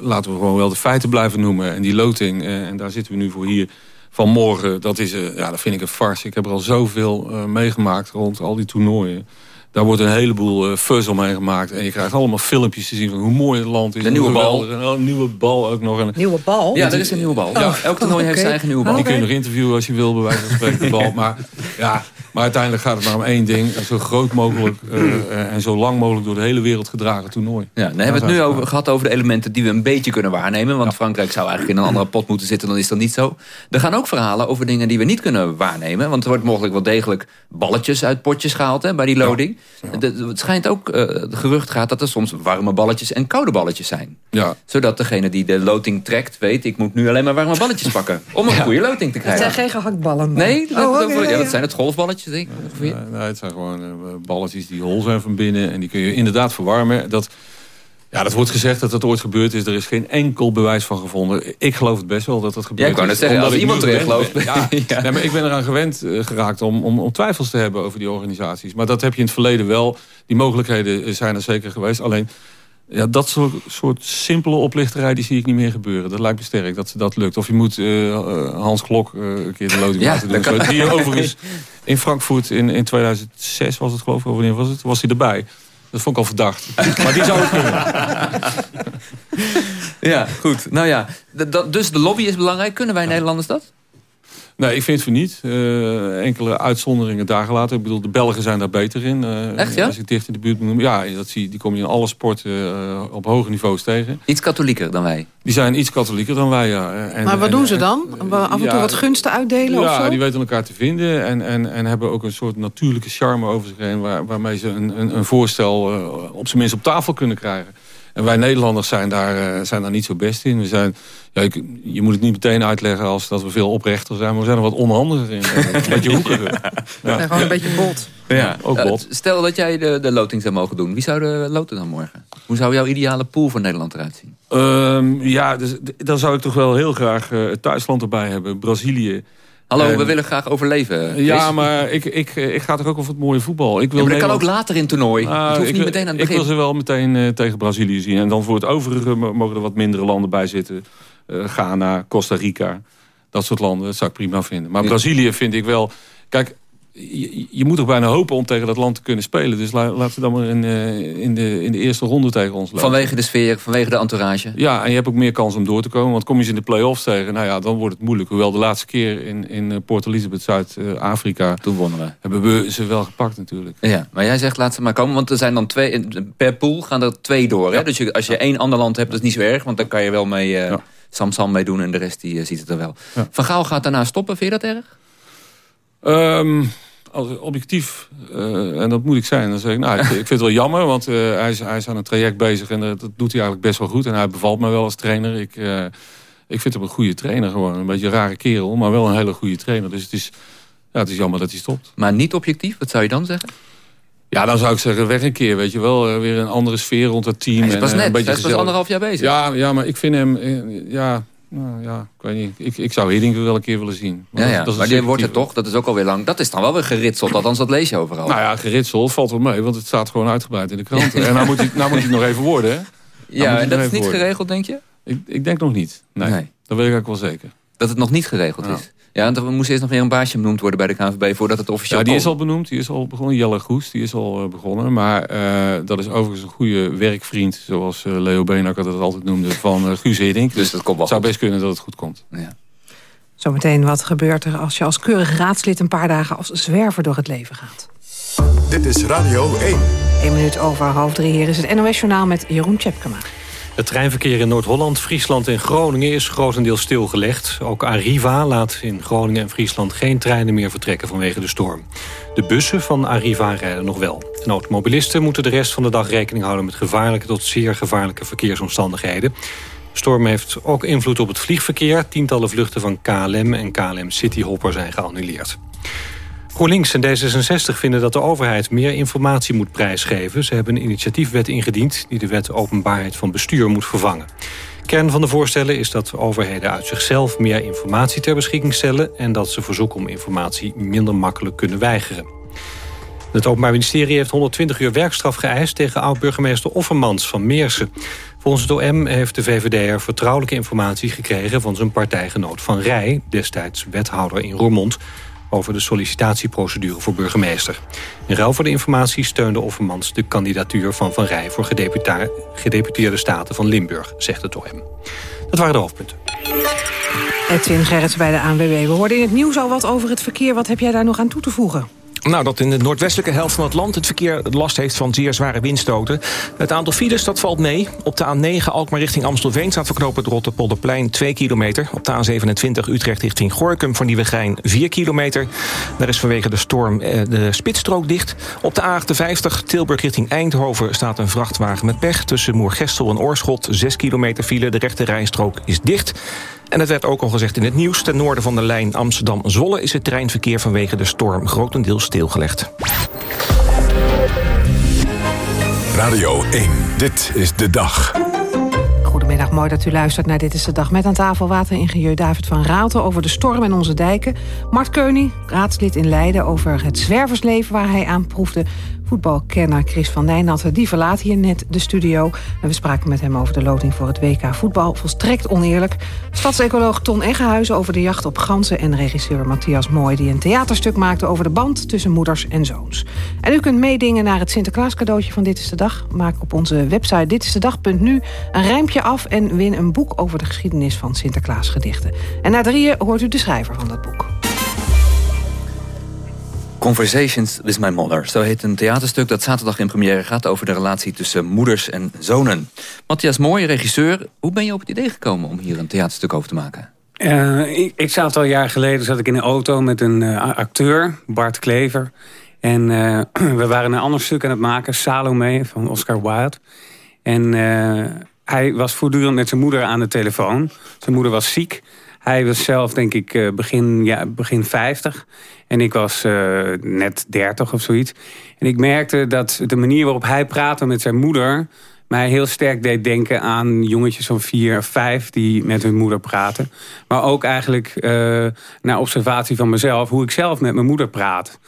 laten we gewoon wel de feiten blijven noemen. En die loting, en daar zitten we nu voor hier vanmorgen. Dat, is, ja, dat vind ik een farce. Ik heb er al zoveel meegemaakt rond al die toernooien. Daar wordt een heleboel uh, fuzz omheen gemaakt. En je krijgt allemaal filmpjes te zien van hoe mooi het land is. De en nieuwe bal. En, oh, een nieuwe bal ook nog. En, Nieuwe bal? Ja, er is een nieuwe bal. Ja. Elk toernooi heeft oké. zijn eigen nieuwe bal. Die kun je nog interviewen als je wil, bij wijze van spreken, de bal. Maar, ja, maar uiteindelijk gaat het maar om één ding. Een zo groot mogelijk uh, uh, en zo lang mogelijk door de hele wereld gedragen toernooi. Ja, dan hebben we het nu over, gehad over de elementen die we een beetje kunnen waarnemen. Want Frankrijk zou eigenlijk in een andere pot moeten zitten. Dan is dat niet zo. Er gaan ook verhalen over dingen die we niet kunnen waarnemen. Want er wordt mogelijk wel degelijk balletjes uit potjes gehaald hè, bij die loading. De- Het schijnt ook, eh, het gerucht gaat dat er soms warme balletjes en koude balletjes zijn. Ja. Zodat degene die de loting trekt weet... ik moet nu alleen maar warme balletjes <laughs> pakken. Om een goede loting te Het krijgen. zijn geen gehaktballen. Nee, dat, Oh, dat- oké, ja, ja, dat ja. zijn het golfballetjes, denk ik. Nee, nee, het zijn gewoon uh, balletjes die hol zijn van binnen. En die kun je inderdaad verwarmen. Dat, ja, dat wordt gezegd dat dat ooit gebeurd is. Er is geen enkel bewijs van gevonden. Ik geloof het best wel dat dat gebeurd Ja, wou is. net zeggen, Omdat als iemand erin gelooft. ben- <laughs> Ja, Nee, maar ik ben eraan gewend eh, geraakt om, om, om twijfels te hebben over die organisaties. Maar dat heb je in het verleden wel. Die mogelijkheden eh, zijn er zeker geweest. Alleen ja, dat soort, soort simpele oplichterij die zie ik niet meer gebeuren. Dat lijkt me sterk dat dat lukt. Of je moet eh, Hans Klok een keer de loting Ja, laten doen. dat kan. Zo, Die overigens <laughs> in Frankfurt in, in 2006 was het geloof ik. of Wanneer was het? Was hij erbij. Dat vond ik al verdacht. Maar die zou het kunnen. <laughs> Ja, goed. Nou ja, dus de lobby is belangrijk. Kunnen wij Nederlanders dat? Nee, ik vind het voor niet. Eh, enkele uitzonderingen daar gelaten. Ik bedoel, de Belgen zijn daar beter in. Eh, Echt, ja? Als ik dicht in de buurt moet noemen. Ja, dat zie, die kom je in alle sporten eh, op hoge niveaus tegen. Iets katholieker dan wij. Die zijn iets katholieker dan wij, ja. En, Maar wat en- doen ze en- dan? Af en toe ja, wat gunsten uitdelen of Ja, zo? die weten elkaar te vinden. En, en, en hebben ook een soort natuurlijke charme over zich heen. Waar, waarmee ze een, een, een voorstel op zijn minst op tafel kunnen krijgen. En wij Nederlanders zijn daar, uh, zijn daar niet zo best in. We zijn, ja, ik, je moet het niet meteen uitleggen als dat we veel oprechter zijn. Maar we zijn er wat onhandiger in. <laughs> een beetje hoekiger. Ja. ja. gewoon een beetje bot. Ja, ook bot. Stel dat jij de, de loting zou mogen doen. Wie zou de loten dan morgen? Hoe zou jouw ideale pool voor Nederland eruit zien? Um, ja, dus, dan zou ik toch wel heel graag uh, Duitsland erbij hebben. Brazilië. Hallo, en, we willen graag overleven. Chris. Ja, maar ik, ik, ik ga toch ook over het mooie voetbal. Ik wil ja, maar dat Nederland... kan ook later in het toernooi. Uh, het hoeft ik, niet meteen aan het ik wil ze wel meteen uh, tegen Brazilië zien. En dan voor het overige mogen er wat mindere landen bij zitten. Uh, Ghana, Costa Rica. Dat soort landen, dat zou ik prima vinden. Maar ja. Brazilië vind ik wel... Kijk, je, je, moet toch bijna hopen om tegen dat land te kunnen spelen. Dus la, laten we dan maar in, uh, in, de, in de eerste ronde tegen ons lopen. Vanwege de sfeer, vanwege de entourage. Ja, en je hebt ook meer kans om door te komen. Want kom je ze in de play-offs tegen, nou ja, dan wordt het moeilijk. Hoewel de laatste keer in, in Port Elizabeth, Zuid-Afrika... Toen wonnen we. Hebben we ze wel gepakt natuurlijk. Ja, maar jij zegt laat ze maar komen. Want er zijn dan twee, per pool gaan er twee door. Hè? Dus je, als je één ander land hebt, dat is niet zo erg. Want dan kan je wel mee... Uh, ja. Sam-Sam mee doen en de rest die uh, ziet het er wel. Van Gaal gaat daarna stoppen, vind je dat erg? Um, als objectief, uh, en dat moet ik zijn, dan zeg ik, nou, ik, ik vind het wel jammer, want uh, hij, is, hij is aan een traject bezig en dat, doet hij eigenlijk best wel goed. En hij bevalt mij wel als trainer. Ik, uh, ik vind hem een goede trainer gewoon. Een beetje een rare kerel, maar wel een hele goede trainer. Dus het is, ja, het is jammer dat hij stopt. Maar niet objectief, wat zou je dan zeggen? Ja, dan zou ik zeggen, weg een keer, weet je wel. Weer een andere sfeer rond het team. Hij is pas en, net, een beetje hij is pas anderhalf jaar bezig. Ja, ja, maar ik vind hem, ja... Nou ja, ik weet niet. Ik, ik zou Hiddink wel een keer willen zien. Maar, ja, ja. Dat maar die wordt het toch? Dat is ook alweer lang. Dat is dan wel weer geritseld. Althans, dat lees je overal. Nou ja, geritseld valt wel mee. Want het staat gewoon uitgebreid in de krant. en nou moet, hij, nou moet hij nog even worden, hè? Nou ja, en dat is niet worden. geregeld, denk je? Ik, ik denk nog niet. Nee, nee. Dat weet ik ook wel zeker. Dat het nog niet geregeld ja. is? Ja, en er moest eerst nog weer een baasje benoemd worden bij de KNVB... voordat het officieel Ja, die is al benoemd. Die is al begonnen. Jelle Goes, die is al uh, begonnen. Maar uh, dat is overigens een goede werkvriend... zoals uh, Leo Beenakker dat altijd noemde, van uh, Guus Hiddink. <laughs> Dus dat komt wel Het zou best kunnen dat het goed komt. Ja. Zometeen, wat gebeurt er als je als keurig raadslid... een paar dagen als zwerver door het leven gaat? Dit is Radio 1. Eén minuut over half drie. Hier is het NOS-journaal met Jeroen Tjepkema. Het treinverkeer in Noord-Holland, Friesland en Groningen is grotendeels stilgelegd. Ook Arriva laat in Groningen en Friesland geen treinen meer vertrekken vanwege de storm. De bussen van Arriva rijden nog wel. En automobilisten moeten de rest van de dag rekening houden met gevaarlijke tot zeer gevaarlijke verkeersomstandigheden. De storm heeft ook invloed op het vliegverkeer. Tientallen vluchten van KLM en KLM Cityhopper zijn geannuleerd. GroenLinks en D66 vinden dat de overheid meer informatie moet prijsgeven. Ze hebben een initiatiefwet ingediend die de wet openbaarheid van bestuur moet vervangen. Kern van de voorstellen is dat overheden uit zichzelf meer informatie ter beschikking stellen... en dat ze verzoeken om informatie minder makkelijk kunnen weigeren. Het Openbaar Ministerie heeft 120 uur werkstraf geëist... tegen oud-burgemeester Offermans van Meersen. Volgens het OM heeft de VVD'er vertrouwelijke informatie gekregen... van zijn partijgenoot Van Rij, destijds wethouder in Roermond over de sollicitatieprocedure voor burgemeester. In ruil voor de informatie steunde Offermans de kandidatuur van Van Rij... voor gedeputeerde staten van Limburg, zegt het OM. Dat waren de hoofdpunten. Edwin Gerrits bij de ANWB. We hoorden in het nieuws al wat over het verkeer. Wat heb jij daar nog aan toe te voegen? Nou, dat in de noordwestelijke helft van het land het verkeer last heeft van zeer zware windstoten. Het aantal files, dat valt mee. Op de A9 Alkmaar richting Amstelveen staat verknopen het Rotterpolderplein 2 kilometer. Op de A27 Utrecht richting Gorkum voor Nieuwegein 4 kilometer. Daar is vanwege de storm de spitsstrook dicht. Op de A58 Tilburg richting Eindhoven staat een vrachtwagen met pech. Tussen Moergestel en Oorschot 6 kilometer file. De rechte rijstrook is dicht. En het werd ook al gezegd in het nieuws. Ten noorden van de lijn Amsterdam-Zwolle is het treinverkeer vanwege de storm grotendeels stilgelegd. Radio 1, dit is de dag. Goedemiddag, mooi dat u luistert naar Dit is de Dag. Met aan tafel wateringenieur David van Raalte over de storm en onze dijken. Mart Keuning, raadslid in Leiden, over het zwerversleven waar hij aan proefde. Voetbalkenner Chris van Nijnatten, die verlaat hier net de studio. En we spraken met hem over de loting voor het WK voetbal. Volstrekt oneerlijk. Stadsecoloog Ton Eggehuizen over de jacht op ganzen... en regisseur Matthias Mooi die een theaterstuk maakte... over de band tussen moeders en zoons. En u kunt meedingen naar het Sinterklaas cadeautje van Dit is de Dag. Maak op onze website ditistedag.nu een rijmpje af... en win een boek over de geschiedenis van Sinterklaas gedichten. En na drieën hoort u de schrijver van dat boek. Conversations with my mother. Zo heet een theaterstuk dat zaterdag in première gaat... over de relatie tussen moeders en zonen. Matthias Mooi, regisseur. Hoe ben je op het idee gekomen om hier een theaterstuk over te maken? Uh, ik, ik zat al jaar geleden zat ik in een auto met een uh, acteur, Bart Klever. En uh, <clears throat> we waren een ander stuk aan het maken, Salome van Oscar Wilde. En hij was voortdurend met zijn moeder aan de telefoon. Zijn moeder was ziek. Hij was zelf, denk ik, begin, ja, begin 50. En ik was uh, net 30 of zoiets. En ik merkte dat de manier waarop hij praatte met zijn moeder mij heel sterk deed denken aan jongetjes van vier of vijf... die met hun moeder praten. Maar ook eigenlijk uh, naar observatie van mezelf... hoe ik zelf met mijn moeder praat.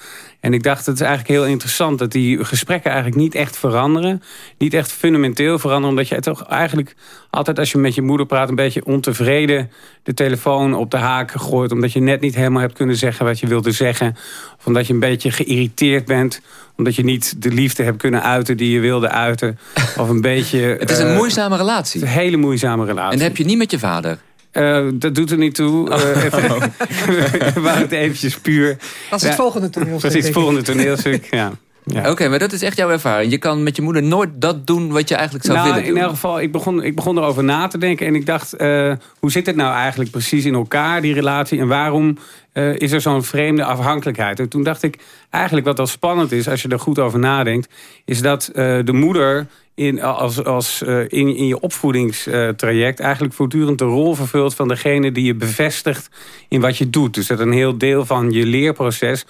En ik dacht, het is eigenlijk heel interessant... dat die gesprekken eigenlijk niet echt veranderen. Niet echt fundamenteel veranderen. Omdat je toch eigenlijk altijd als je met je moeder praat... een beetje ontevreden de telefoon op de haak gooit. Omdat je net niet helemaal hebt kunnen zeggen wat je wilde zeggen. Of omdat je een beetje geïrriteerd bent omdat je niet de liefde hebt kunnen uiten die je wilde uiten. Of een <laughs> beetje... het is een uh, moeizame relatie. Het is een hele moeizame relatie. En heb je niet met je vader? Uh, dat doet er niet toe. Uh, oh. <laughs> we waren het eventjes puur. Als het ja, volgende toneelstuk. Precies, het volgende tonestuk, ja. Ja. Oké, maar dat is echt jouw ervaring. Je kan met je moeder nooit dat doen wat je eigenlijk zou nou, willen doen. In elk geval, ik begon, ik begon erover na te denken. En ik dacht, uh, hoe zit het nou eigenlijk precies in elkaar, die relatie? En waarom uh, is er zo'n vreemde afhankelijkheid? En toen dacht ik, eigenlijk wat al spannend is... als je er goed over nadenkt... is dat uh, de moeder in, als, als, uh, in, in je opvoedingstraject... eigenlijk voortdurend de rol vervult van degene die je bevestigt... in wat je doet. Dus dat een heel deel van je leerproces...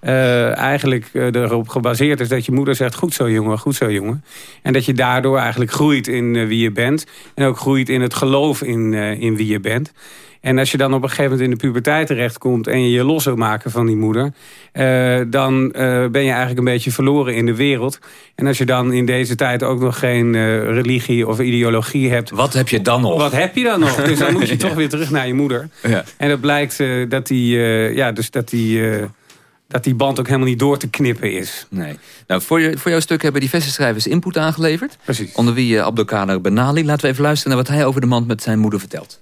Eigenlijk erop gebaseerd is dat je moeder zegt... goed zo jongen, goed zo jongen. En dat je daardoor eigenlijk groeit in wie je bent. En ook groeit in het geloof in, in wie je bent. En als je dan op een gegeven moment in de puberteit terechtkomt... en je je los wil maken van die moeder... Uh, dan uh, ben je eigenlijk een beetje verloren in de wereld. En als je dan in deze tijd ook nog geen uh, religie of ideologie hebt... Wat heb je dan nog? Wat heb je dan nog? <laughs> Dus dan moet je toch weer terug naar je moeder. Ja. En dat blijkt dat die, ja, dus dat die dat die band ook helemaal niet door te knippen is. Nee. Nou, voor, je, voor jouw stuk hebben diverse schrijvers input aangeleverd. Precies. Onder wie uh, Abdelkader Benali. Laten we even luisteren naar wat hij over de band met zijn moeder vertelt.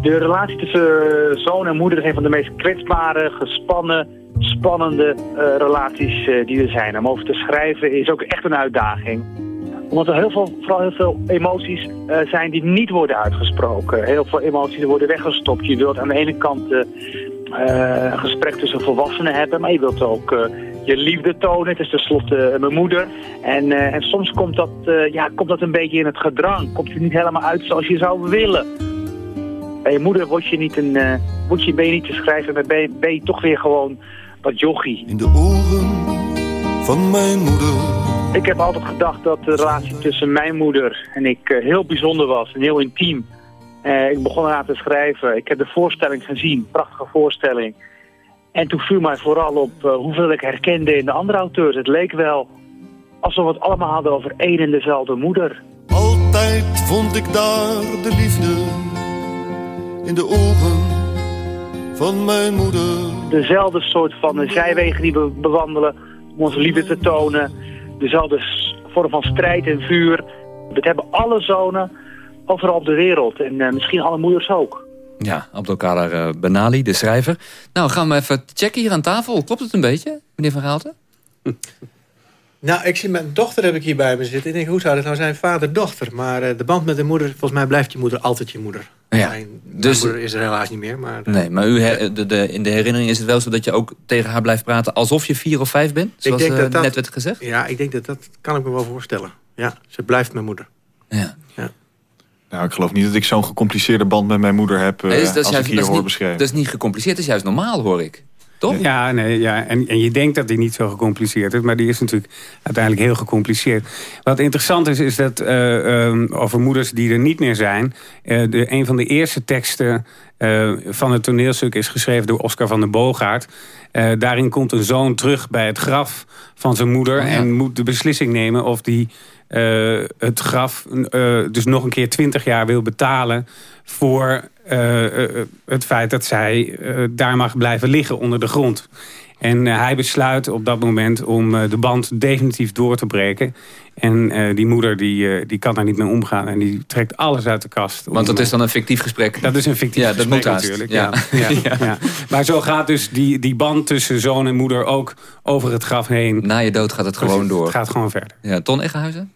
De relatie tussen zoon en moeder is een van de meest kwetsbare, gespannen, spannende uh, relaties uh, die er zijn. Om over te schrijven is ook echt een uitdaging. Omdat er heel veel, vooral heel veel emoties zijn die niet worden uitgesproken. Heel veel emoties worden weggestopt. Je wilt aan de ene kant een gesprek tussen volwassenen hebben, maar je wilt ook je liefde tonen. Het is tenslotte mijn moeder. En, en soms komt dat, ja, komt dat een beetje in het gedrang. Komt het niet helemaal uit zoals je zou willen. Bij je moeder word je niet een, uh, word je, ben je niet te schrijven, maar ben je, ben je toch weer gewoon wat jochie. In de ogen van mijn moeder. Ik heb altijd gedacht dat de relatie tussen mijn moeder en ik uh, heel bijzonder was en heel intiem. Uh, ik begon eraan te schrijven. Ik heb de voorstelling gezien, prachtige voorstelling. En toen viel mij vooral op hoeveel ik herkende in de andere auteurs. Het leek wel alsof we het allemaal hadden over één en dezelfde moeder. Altijd vond ik daar de liefde in de ogen van mijn moeder. Dezelfde soort van zijwegen die we bewandelen om onze liefde te tonen. Dezelfde vorm van strijd en vuur. Dat hebben alle zonen overal op de wereld. En uh, misschien alle moeders ook. Ja, Abdelkader uh, Benali, de schrijver. Nou, gaan we even checken hier aan tafel. Klopt het een beetje, meneer Van Raalte? <laughs> Nou, ik zie mijn dochter heb ik hier bij me zitten. Ik denk, hoe zou dat nou zijn, vader-dochter? Maar uh, de band met de moeder, volgens mij blijft je moeder altijd je moeder. Ja, mijn, dus, mijn moeder is er helaas niet meer. Maar, nee, maar u her, de, de, in de herinnering is het wel zo dat je ook tegen haar blijft praten... alsof je vier of vijf bent, zoals ik denk dat uh, dat, net werd gezegd? Ja, ik denk dat dat kan ik me wel voorstellen. Ja, ze blijft mijn moeder. Ja. ja. Nou, ik geloof niet dat ik zo'n gecompliceerde band met mijn moeder heb... Uh, nee, als juist, ik hier hoor niet, beschreven. Dat is niet gecompliceerd, dat is juist normaal, hoor ik. Toch? Ja, nee, ja. En, en je denkt dat die niet zo gecompliceerd is, maar die is natuurlijk uiteindelijk heel gecompliceerd. Wat interessant is, is dat uh, um, over moeders die er niet meer zijn, uh, de, een van de eerste teksten uh, van het toneelstuk is geschreven door Oscar van den Boogaard. daarin komt een zoon terug bij het graf van zijn moeder oh, ja. en moet de beslissing nemen of die uh, het graf uh, dus nog een keer twintig jaar wil betalen... voor uh, het feit dat zij daar mag blijven liggen onder de grond. En hij besluit op dat moment om de band definitief door te breken. En die moeder die, die kan daar niet mee omgaan. En die trekt alles uit de kast. Want dat is dan een fictief gesprek? Dat is een fictief ja, gesprek dat moet natuurlijk. Ja. Ja. <laughs> Ja. ja. Maar zo gaat dus die, die band tussen zoon en moeder ook over het graf heen. Na je dood gaat het gewoon door. Het gaat gewoon verder. Ja, Ton Eggenhuizen?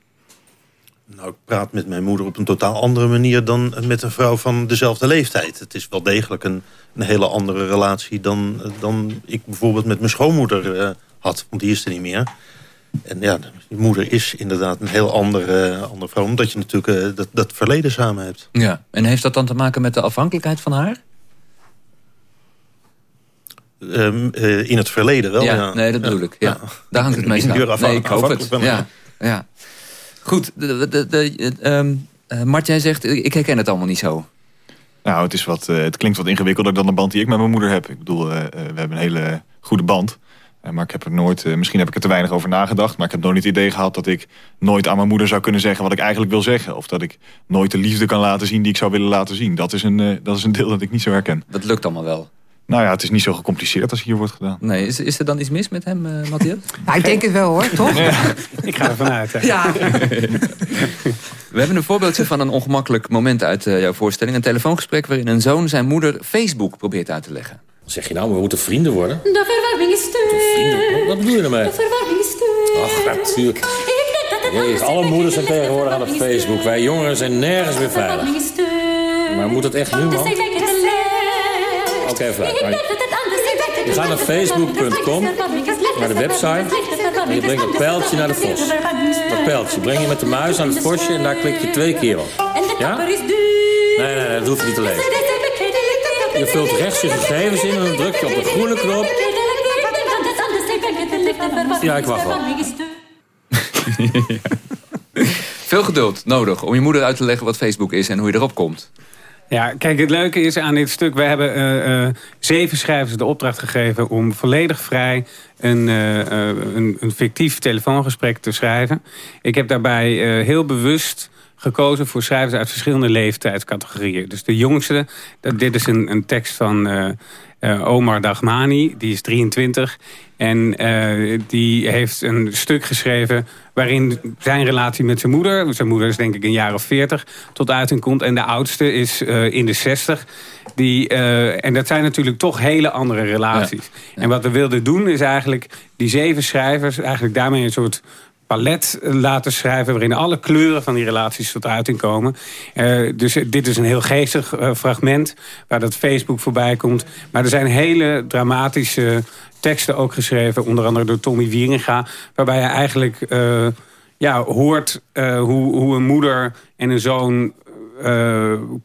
Nou, ik praat met mijn moeder op een totaal andere manier dan met een vrouw van dezelfde leeftijd. Het is wel degelijk een, een hele andere relatie dan, dan ik bijvoorbeeld met mijn schoonmoeder uh, had. Want die is er niet meer. En ja, je moeder is inderdaad een heel andere, andere vrouw. Omdat je natuurlijk eh, dat, dat verleden samen hebt. Ja, en heeft dat dan te maken met de afhankelijkheid van haar? Ehm, eh, in het verleden wel, ja. ja. Nee, dat bedoel ik. Ja. Daar hangt het mee. Nee, ik hoop het. Ja. ja. Goed, de, de, de, ehm, eh, Mart, jij zegt, ik herken het allemaal niet zo. Nou, het, is wat, uh, het klinkt wat ingewikkelder dan de band die ik met mijn moeder heb. Ik bedoel, we hebben een hele goede band. maar ik heb er nooit, misschien heb ik er te weinig over nagedacht... maar ik heb nooit het idee gehad dat ik nooit aan mijn moeder zou kunnen zeggen... wat ik eigenlijk wil zeggen. Of dat ik nooit de liefde kan laten zien die ik zou willen laten zien. Dat is een, dat is een deel dat ik niet zo herken. Dat lukt allemaal wel. Nou ja, het is niet zo gecompliceerd als hier wordt gedaan. Nee, is, is er dan iets mis met hem, uh, Matthias? <laughs> nou, ik denk het wel hoor, toch? ik ga ervan uit. Hè. Ja. <laughs> We hebben een voorbeeldje van een ongemakkelijk moment uit uh, jouw voorstelling. Een telefoongesprek waarin een zoon zijn moeder Facebook probeert uit te leggen. Zeg je nou, we moeten vrienden worden? De verwarming is te. Wat bedoel je ermee? De verwarming is te. Ach, natuurlijk. Jezus, alle moeders zijn tegenwoordig aan op Facebook. Wij jongeren zijn nergens meer veilig. Maar moet het echt nu, man? Je gaat naar facebook.com, naar de website. En je brengt dat pijltje naar de vos. Dat pijltje breng je met de muis aan het vosje en daar klik je twee keer op. Ja? Nee, nee, nee, dat hoeft niet te lezen. Je vult rechts je gegevens in en dan druk je op de groene knop. Ja, ik wacht wel. Veel geduld nodig om je moeder uit te leggen wat Facebook is en hoe je erop komt. Ja, kijk, het leuke is aan dit stuk... we hebben uh, uh, zeven schrijvers de opdracht gegeven... om volledig vrij een, uh, een, een, fictief telefoongesprek te schrijven. Ik heb daarbij heel bewust gekozen voor schrijvers uit verschillende leeftijdscategorieën. Dus de jongste, dit is een, een tekst van Omar Dagmani, die is 23. En die heeft een stuk geschreven waarin zijn relatie met zijn moeder... zijn moeder is denk ik een jaar of 40, tot uiting komt. En de oudste is uh, in de 60. Die, en dat zijn natuurlijk toch hele andere relaties. En wat we wilden doen is eigenlijk die zeven schrijvers... eigenlijk daarmee een soort palet laten schrijven... waarin alle kleuren van die relaties tot uiting komen. Uh, dus dit is een heel geestig fragment waar dat Facebook voorbij komt. Maar er zijn hele dramatische teksten ook geschreven... onder andere door Tommy Wieringa... waarbij je eigenlijk ja, hoort hoe, hoe een moeder en een zoon...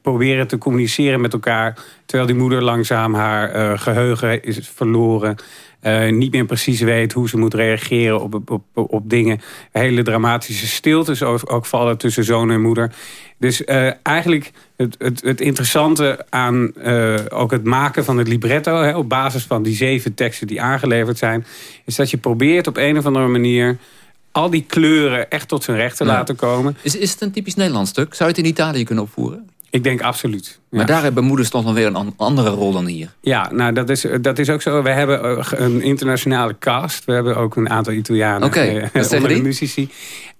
proberen te communiceren met elkaar... terwijl die moeder langzaam haar geheugen is verloren... Uh, niet meer precies weet hoe ze moet reageren op, op, op, dingen. Hele dramatische stiltes ook, ook vallen tussen zoon en moeder. Dus uh, eigenlijk het, het, het, interessante aan uh, ook het maken van het libretto... Hè, op basis van die zeven teksten die aangeleverd zijn... is dat je probeert op een of andere manier al die kleuren echt tot zijn recht te laten komen. Is, is het een typisch Nederlands stuk? Zou je het in Italië kunnen opvoeren? Ik denk absoluut. Maar daar hebben moeders toch nog weer een andere rol dan hier. Ja, nou dat is, dat is ook zo. We hebben eh, een internationale cast. We hebben ook een aantal Italianen okay, uh, onder de muzici.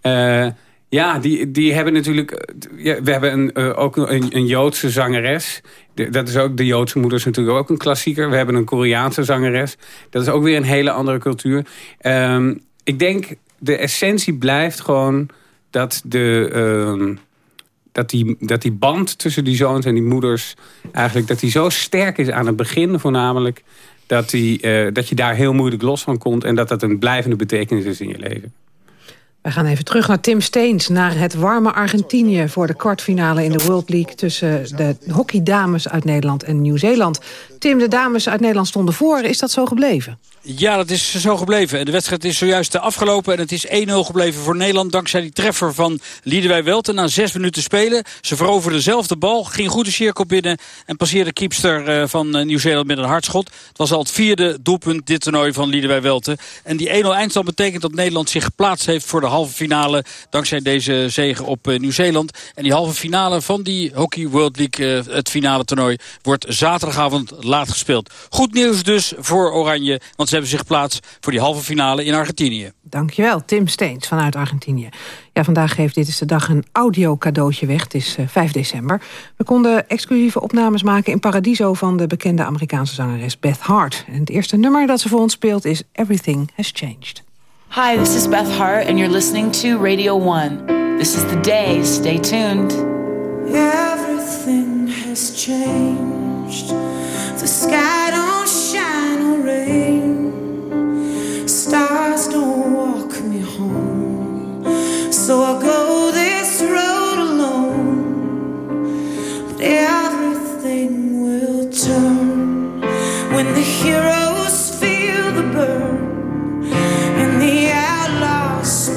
Uh, ja, die, die hebben natuurlijk... Ja, we hebben een, uh, ook een, een, Joodse zangeres. De, dat is ook, de Joodse moeder is natuurlijk ook een klassieker. We hebben een Koreaanse zangeres. Dat is ook weer een hele andere cultuur. Um, ik denk, de essentie blijft gewoon dat de... Uh, dat die, dat die band tussen die zoons en die moeders... eigenlijk dat die zo sterk is aan het begin voornamelijk... dat, die, uh, dat je daar heel moeilijk los van komt... en dat dat een blijvende betekenis is in je leven. We gaan even terug naar Tim Steens, naar het warme Argentinië... voor de kwartfinale in de World League tussen de hockeydames uit Nederland en Nieuw-Zeeland. Tim, de dames uit Nederland stonden voor. Is dat zo gebleven? Ja, dat is zo gebleven. De wedstrijd is zojuist afgelopen en het is 1-0 gebleven voor Nederland... dankzij die treffer van Liedewij Welten na zes minuten spelen. Ze veroverde dezelfde bal, ging goed de cirkel binnen... en passeerde keepster eh, van eh, Nieuw-Zeeland met een hardschot. Het was al het vierde doelpunt dit toernooi van Liedewij Welten. En die 1-0 eindstand betekent dat Nederland zich geplaatst heeft... voor de halve finale, dankzij deze zege op uh, Nieuw-Zeeland. En die halve finale van die Hockey World League, het finale toernooi... wordt zaterdagavond laat gespeeld. Goed nieuws dus voor Oranje, want ze hebben zich geplaatst voor die halve finale in Argentinië. Dankjewel, Tim Steens vanuit Argentinië. Ja, vandaag geeft Dit is de Dag een audio cadeautje weg. Het is uh, 5 december. We konden exclusieve opnames maken in Paradiso... van de bekende Amerikaanse zangeres Beth Hart. En het eerste nummer dat ze voor ons speelt is Everything Has Changed. Hi, this is Beth Hart and you're listening to Radio 1. This is the day. Stay tuned. Everything has changed. The sky don't shine or rain. Stars don't walk me home. So I go this road alone. But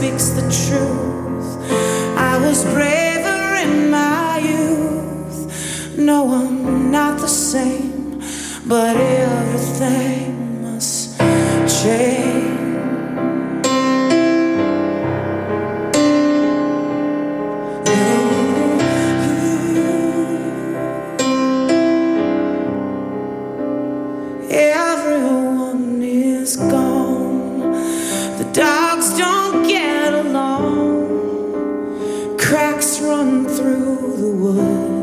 speaks the truth. I was braver in my youth. No, I'm not the same, but everything must change. Run through the wood.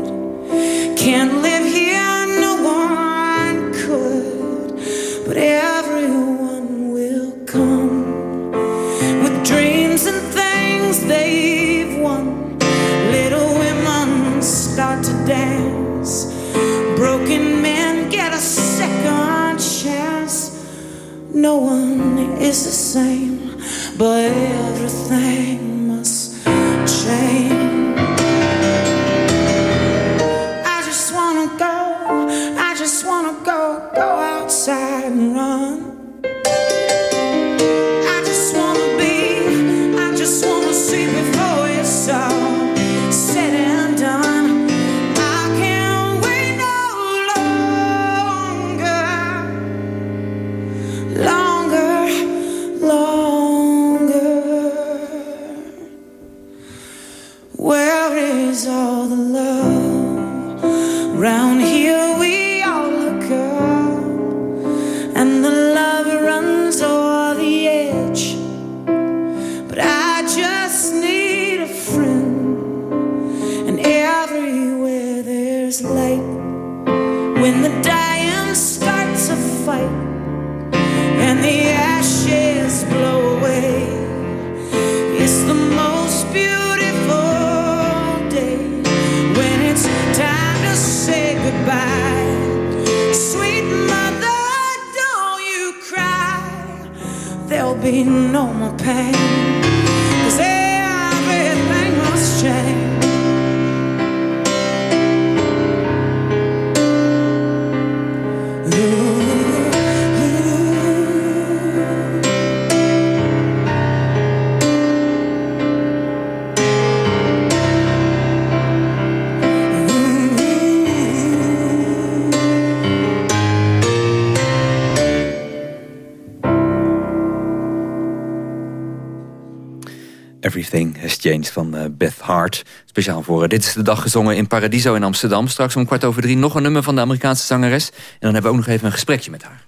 Everything Has Changed van eh, Beth Hart. Speciaal voor eh, Dit is de Dag gezongen in Paradiso in Amsterdam. Straks om kwart over drie nog een nummer van de Amerikaanse zangeres. En dan hebben we ook nog even een gesprekje met haar.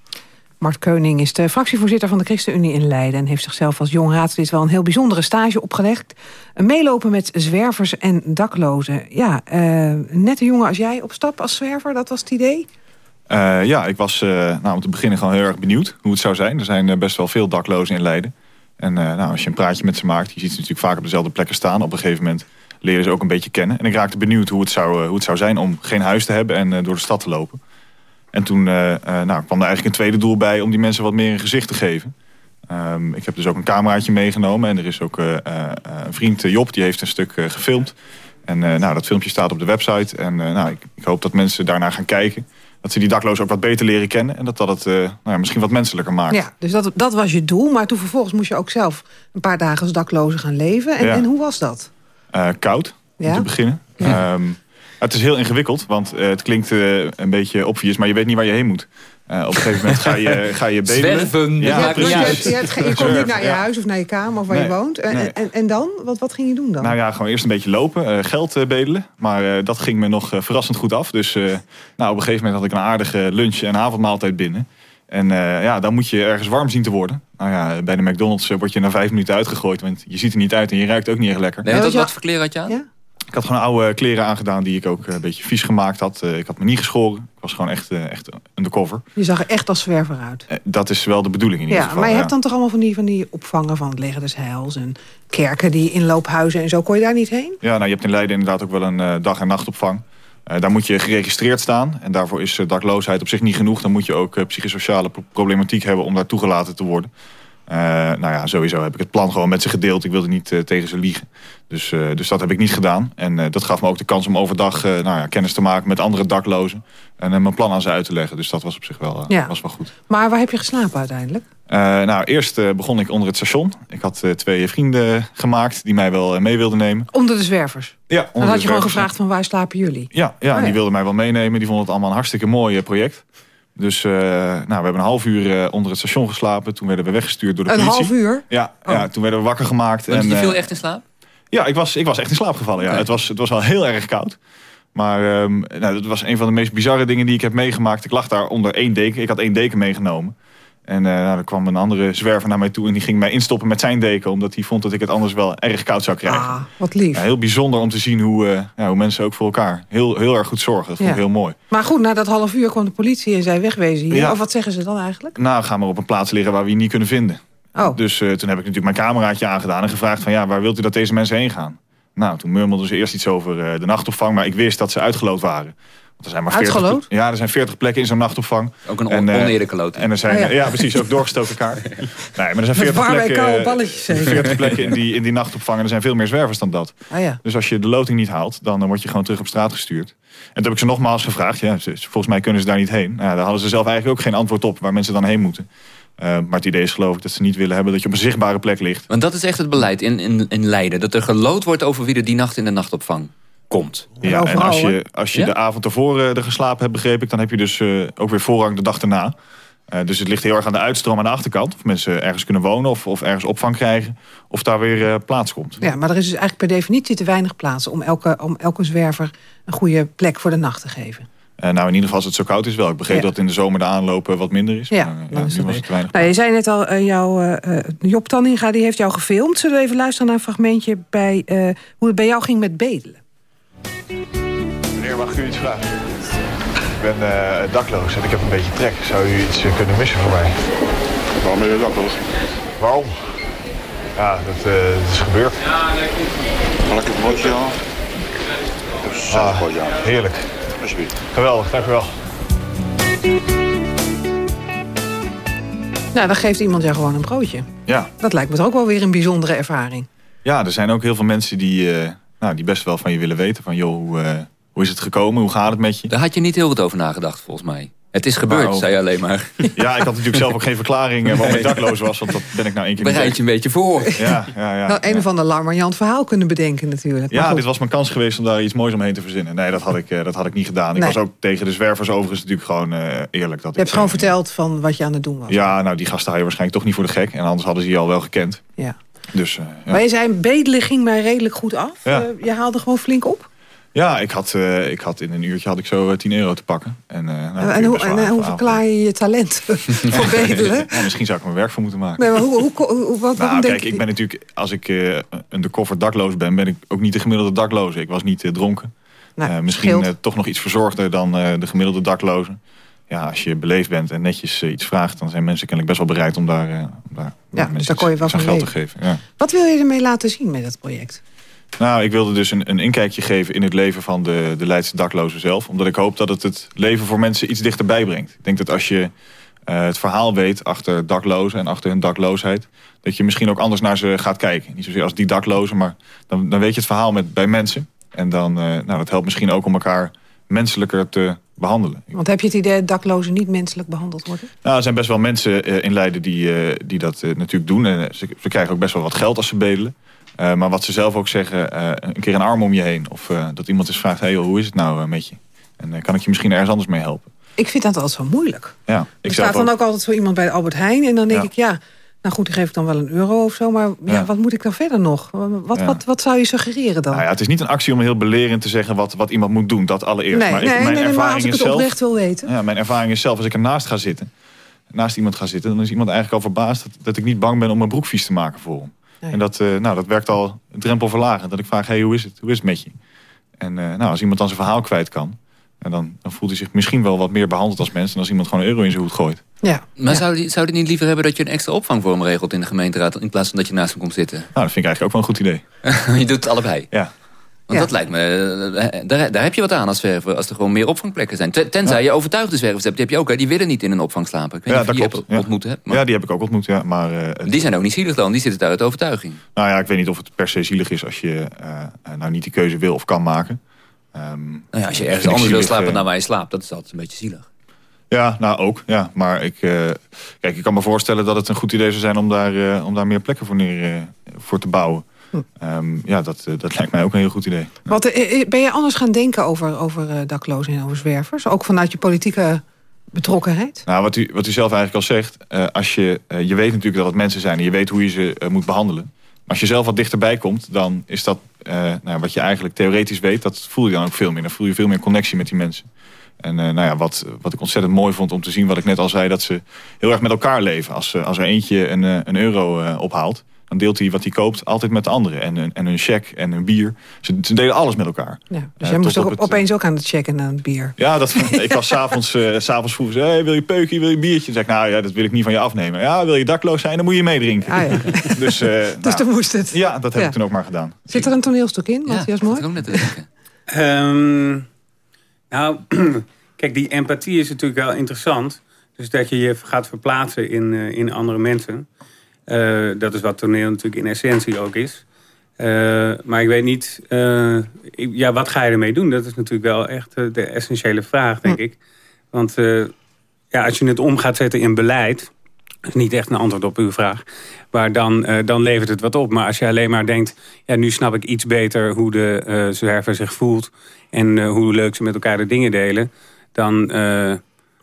Mart Keuning is de fractievoorzitter van de ChristenUnie in Leiden... en heeft zichzelf als jong raadslid wel een heel bijzondere stage opgelegd. Een meelopen met zwervers en daklozen. Ja, eh, net een jongen als jij op stap als zwerver, dat was het idee? Eh, ja, ik was eh, nou, om te beginnen gewoon heel erg benieuwd hoe het zou zijn. Er zijn best wel veel daklozen in Leiden. En eh, nou, als je een praatje met ze maakt, je ziet ze natuurlijk vaak op dezelfde plekken staan. Op een gegeven moment leren ze ook een beetje kennen. En ik raakte benieuwd hoe het zou, eh, hoe het zou zijn om geen huis te hebben en eh, door de stad te lopen. En toen nou, kwam er eigenlijk een tweede doel bij om die mensen wat meer een gezicht te geven. Ehm, ik heb dus ook een cameraatje meegenomen. En er is ook een vriend, Job, die heeft een stuk gefilmd. En nou, dat filmpje staat op de website. En nou, ik, ik hoop dat mensen daarna gaan kijken. Dat ze die daklozen ook wat beter leren kennen. En dat dat het eh, nou ja, misschien wat menselijker maakt. Ja, dus dat, dat was je doel. Maar toen vervolgens moest je ook zelf een paar dagen als dakloze gaan leven. En, Ja. en hoe was dat? Eh, koud, om te beginnen. Ehm, het is heel ingewikkeld, want eh, het klinkt een beetje obvious, maar je weet niet waar je heen moet. Eh, op een gegeven moment ga je, <laughs> ga je bedelen. Zwerven, maakt Dus niet je, uit. je, hebt geen- je komt niet naar je Ja. huis of naar je kamer of waar je woont. En, nee. en, en dan? Wat, wat ging je doen dan? Nou ja, gewoon eerst een beetje lopen, eh, geld eh, bedelen. Maar eh, dat ging me nog eh, verrassend goed af. Dus eh, nou, op een gegeven moment had ik een aardige lunch- en avondmaaltijd binnen. En eh, ja, dan moet je ergens warm zien te worden. Nou ja, bij de McDonald's eh, word je na vijf minuten uitgegooid. Want je ziet er niet uit en je ruikt ook niet echt lekker. Nee, wat, wat voor kleren had je aan? Ik had gewoon oude kleren aangedaan die ik ook eh, een beetje vies gemaakt had. Eh, ik had me niet geschoren. Ik was gewoon echt, eh, echt undercover. Je zag er echt als zwerver uit. Dat is wel de bedoeling in ieder Ja, geval. maar je ja. hebt dan toch allemaal van die, van die opvangen van het Leger des Heils... en kerken, die inloophuizen en zo. Kon je daar niet heen? Ja, nou, je hebt in Leiden inderdaad ook wel een dag- en nachtopvang. Daar moet je geregistreerd staan. En daarvoor is dakloosheid op zich niet genoeg. Dan moet je ook psychosociale pro- problematiek hebben om daar toegelaten te worden. Eh, nou ja, sowieso heb ik het plan gewoon met ze gedeeld. Ik wilde niet eh, tegen ze liegen. Dus, eh, dus dat heb ik niet gedaan. En dat gaf me ook de kans om overdag nou ja, kennis te maken met andere daklozen. En mijn plan aan ze uit te leggen. Dus dat was op zich wel, Ja. was wel goed. Maar waar heb je geslapen uiteindelijk? Nou, eerst begon ik onder het station. Ik had twee vrienden gemaakt die mij wel mee wilden nemen. Onder de zwervers. Ja, Dan onder had je gewoon gevraagd van waar slapen jullie? Ja, ja Oh, en die ja. wilden mij wel meenemen. Die vonden het allemaal een hartstikke mooi project. Dus eh, nou, we hebben een half uur eh, onder het station geslapen. Toen werden we weggestuurd door de Een politie. half uur? Ja, ja, toen werden we wakker gemaakt. Want je eh, viel echt in slaap? Ja, ik was, ik was echt in slaap gevallen. Ja. Het, was, het was wel heel erg koud. Maar ehm, nou, dat was een van de meest bizarre dingen die ik heb meegemaakt. Ik lag daar onder één deken. Ik had één deken meegenomen. En eh nou, er kwam een andere zwerver naar mij toe en die ging mij instoppen met zijn deken. Omdat hij vond dat ik het anders wel erg koud zou krijgen. Ah, wat lief. Ja, heel bijzonder om te zien hoe, eh, ja, hoe mensen ook voor elkaar heel, heel erg goed zorgen. Dat vond ik heel mooi. Maar goed, na dat half uur kwam de politie en zei wegwezen hier. Of wat zeggen ze dan eigenlijk? Nou, ga maar op een plaats liggen waar we je niet kunnen vinden. Oh. Dus eh, toen heb ik natuurlijk mijn cameraatje aangedaan en gevraagd van ja, waar wilt u dat deze mensen heen gaan? Nou, toen murmelden ze eerst iets over de nachtopvang, maar ik wist dat ze uitgeloot waren. Want er zijn maar 40 Uitgeloot? Ja, er zijn 40 plekken in zo'n nachtopvang. Ook een on eh, oneerlijke loting. En er zijn, Oh, ja. ja. precies, ook doorgestoken kaart. <laughs> Nee, maar er zijn Met 40 warme plekken, balletjes. 40 plekken in die, in die nachtopvang. En er zijn veel meer zwervers dan dat. Oh ja. Dus als je de loting niet haalt, dan eh, word je gewoon terug op straat gestuurd. En toen heb ik ze nogmaals gevraagd. Ja, ze- volgens mij kunnen ze daar niet heen. Nou, daar hadden ze zelf eigenlijk ook geen antwoord op waar mensen dan heen moeten. Eh, maar het idee is geloof ik dat ze niet willen hebben dat je op een zichtbare plek ligt. Want dat is echt het beleid in, in, in Leiden. Dat er gelood wordt over wie er die nacht in de nachtopvang komt. Ja, en als je, als je Ja? de avond ervoor eh, er geslapen hebt, begreep ik, dan heb je dus eh, ook weer voorrang de dag erna. Eh, dus het ligt heel erg aan de uitstroom aan de achterkant. Of mensen ergens kunnen wonen of, of ergens opvang krijgen. Of daar weer eh, plaats komt. Ja, maar er is dus eigenlijk per definitie te weinig plaats... om elke, om elke zwerver een goede plek voor de nacht te geven. Eh, nou, in ieder geval als het zo koud is wel. Ik begreep Ja. dat in de zomer de aanlopen wat minder is. Ja, maar, ja, nu was het weinig. Nou, je zei net al, eh, jouw, eh, eh, Job Tanninga die heeft jou gefilmd. Zullen we even luisteren naar een fragmentje... bij eh, hoe het bij jou ging met bedelen? Meneer, mag ik u iets vragen? Ik ben eh, dakloos en ik heb een beetje trek. Zou u iets eh, kunnen missen voor mij? Waarom ben je dakloos? Waarom? Ja, dat, eh, dat is gebeurd. Kan ik het broodje halen? Ah, heerlijk. Alsjeblieft. Geweldig, dank u wel. Nou, dan geeft iemand jou gewoon een broodje. Ja. Dat lijkt me toch ook wel weer een bijzondere ervaring. ja, er zijn ook heel veel mensen die, eh, nou, die best wel van je willen weten. Van joh, hoe, eh, hoe is het gekomen? Hoe gaat het met je? Daar had je niet heel goed over nagedacht, volgens mij. Het is gebeurd, Nou, zei je alleen maar. <laughs> Ja, ik had natuurlijk zelf ook geen verklaring eh, waarom ik dakloos was. Want dat ben ik nou één keer niet Bereid je een beetje voor. Ja, ja, ja. nou, een of ander larmoyant verhaal kunnen bedenken natuurlijk. Maar Ja, goed. dit was mijn kans geweest om daar iets moois omheen te verzinnen. Nee, dat had ik, eh, dat had ik niet gedaan. Ik Nee. was ook tegen de zwervers overigens natuurlijk gewoon eh, eerlijk. Dat Je hebt gewoon verteld van wat je aan het doen was. Ja, nou die gasten hou je waarschijnlijk toch niet voor de gek. En anders hadden ze je al wel gekend. Ja. Dus eh, ja. Maar je zei, bedelen ging mij redelijk goed af. Ja. Eh, je haalde gewoon flink op. Ja, ik had, eh, ik had in een uurtje had ik zo eh, 10 euro te pakken. En, nou, en hoe, en, hoe verklaar je je talent <laughs> voor <laughs> bedelen? Ja, misschien zou ik er mijn werk voor moeten maken. Nee, maar hoe, hoe, wat, Nou, kijk, je- ik ben natuurlijk, als ik eh undercover dakloos ben, ben ik ook niet de gemiddelde dakloze. Ik was niet dronken. Nou, misschien toch nog iets verzorgder dan de gemiddelde dakloze. Ja, als je beleefd bent en netjes eh, iets vraagt, dan zijn mensen kennelijk best wel bereid om daar, eh, om daar Ja, dus daar kon je wel zijn van geld te geven. Ja. Wat wil je ermee laten zien met dat project? Nou, ik wilde dus een, een inkijkje geven in het leven van de, de Leidse daklozen zelf. Omdat ik hoop dat het het leven voor mensen iets dichterbij brengt. Ik denk dat als je eh, het verhaal weet achter daklozen en achter hun dakloosheid... dat je misschien ook anders naar ze gaat kijken. Niet zozeer als die daklozen, maar dan, dan weet je het verhaal met, bij mensen. En dan, nou, dat helpt misschien ook om elkaar menselijker te behandelen. Want heb je het idee dat daklozen niet menselijk behandeld worden? Nou, er zijn best wel mensen eh, in Leiden die, eh, die dat eh, natuurlijk doen. En ze, ze krijgen ook best wel wat geld als ze bedelen. Maar wat ze zelf ook zeggen, een keer een arm om je heen. Of dat iemand eens vraagt, hey, joh, hoe is het nou met je? En kan ik je misschien ergens anders mee helpen? Ik vind dat altijd zo moeilijk. Ja, Er ik staat zelf dan ook. altijd zo iemand bij Albert Heijn. En dan denk Ja. ik, ja, nou goed, die geef ik dan wel een euro of zo. Maar ja, Ja. wat moet ik dan verder nog? Wat, Ja. wat, wat zou je suggereren dan? Nou ja, het is niet een actie om heel belerend te zeggen wat, wat iemand moet doen. Dat allereerst. nee, maar ik- nee, mijn nee, nee, maar als ik het zelf, oprecht wil weten. Ja, mijn ervaring is zelf, als ik ernaast ga zitten, naast iemand ga zitten, dan is iemand eigenlijk al verbaasd dat, dat ik niet bang ben om mijn broek vies te maken voor hem. En dat, eh, nou, dat werkt al een drempel verlagen. Dat ik vraag, hey, hoe is het? Hoe is het met je? En eh, nou, als iemand dan zijn verhaal kwijt kan, en dan, dan voelt hij zich misschien wel wat meer behandeld als mens dan als iemand gewoon een euro in zijn hoed gooit. Ja. Maar zou die, zou die niet liever hebben dat je een extra opvang voor hem regelt in de gemeenteraad... in plaats van dat je naast hem komt zitten? Nou, dat vind ik eigenlijk ook wel een goed idee. <laughs> je doet het allebei. Ja. Want dat lijkt me, eh, daar, daar heb je wat aan als zwerver, als er gewoon meer opvangplekken zijn. Ten- Tenzij je overtuigde zwervers hebt, die heb je ook, hè, die willen niet in een opvang slapen. Ik weet Ja, niet of dat je die klopt. ontmoet hebt. maar Ja, die heb ik ook ontmoet, ja. Maar, eh, die zijn ook niet zielig dan, die zitten daar uit overtuiging. Nou ja, ik weet niet of het per se zielig is als je eh, eh, nou niet die keuze wil of kan maken. Ehm, Nou ja, als je ergens anders wil slapen eh, dan waar je slaapt, dat is altijd een beetje zielig. Ja, nou ook. Ja. Maar ik, eh, kijk, ik kan me voorstellen dat het een goed idee zou zijn om daar, eh, om daar meer plekken voor, neer, eh, voor te bouwen. Ehm, ja, dat, dat lijkt mij ook een heel goed idee. Wat, ben je anders gaan denken over, over daklozen en over zwervers? Ook vanuit je politieke betrokkenheid? Nou, wat u, wat u zelf eigenlijk al zegt, eh, als je, je weet natuurlijk dat het mensen zijn en je weet hoe je ze moet behandelen. Als je zelf wat dichterbij komt, dan is dat eh, nou, wat je eigenlijk theoretisch weet, dat voel je dan ook veel meer. Dan voel je veel meer connectie met die mensen. En eh, nou ja, wat, wat ik ontzettend mooi vond om te zien, wat ik net al zei, dat ze heel erg met elkaar leven. Als, eh, als er eentje een, een euro ophaalt, dan deelt hij wat hij koopt altijd met de anderen. En, een- en een cheque en een bier. Ze, ze delen alles met elkaar. Ja, dus Eh, jij moest tot ook op het, opeens ook aan het checken en aan het bier. ja, dat, <laughs> ik was s'avonds uh, s'avonds vroeg. Zei, hey, wil je peukje, wil je biertje? Dan zeg ik, nou ja, dat wil ik niet van je afnemen. Ja, wil je dakloos zijn, dan moet je meedrinken. Ah, ja. <laughs> dus uh, <laughs> dus toen moest het. Ja, dat heb Ja. ik toen ook maar gedaan. Zit er een toneelstuk in, Matthias Mooi? Ehm, nou, <clears throat> kijk, die empathie is natuurlijk wel interessant. Dus dat je je gaat verplaatsen in, eh, in andere mensen. Eh, dat is wat toneel natuurlijk in essentie ook is. Eh, maar ik weet niet, eh, ik- ja, wat ga je ermee doen? Dat is natuurlijk wel echt de essentiële vraag, denk ik. Want ja, als je het om gaat zetten in beleid... is niet echt een antwoord op uw vraag. Maar dan, dan levert het wat op. Maar als je alleen maar denkt... ja, nu snap ik iets beter hoe de zwerver zich voelt... en hoe leuk ze met elkaar de dingen delen... dan...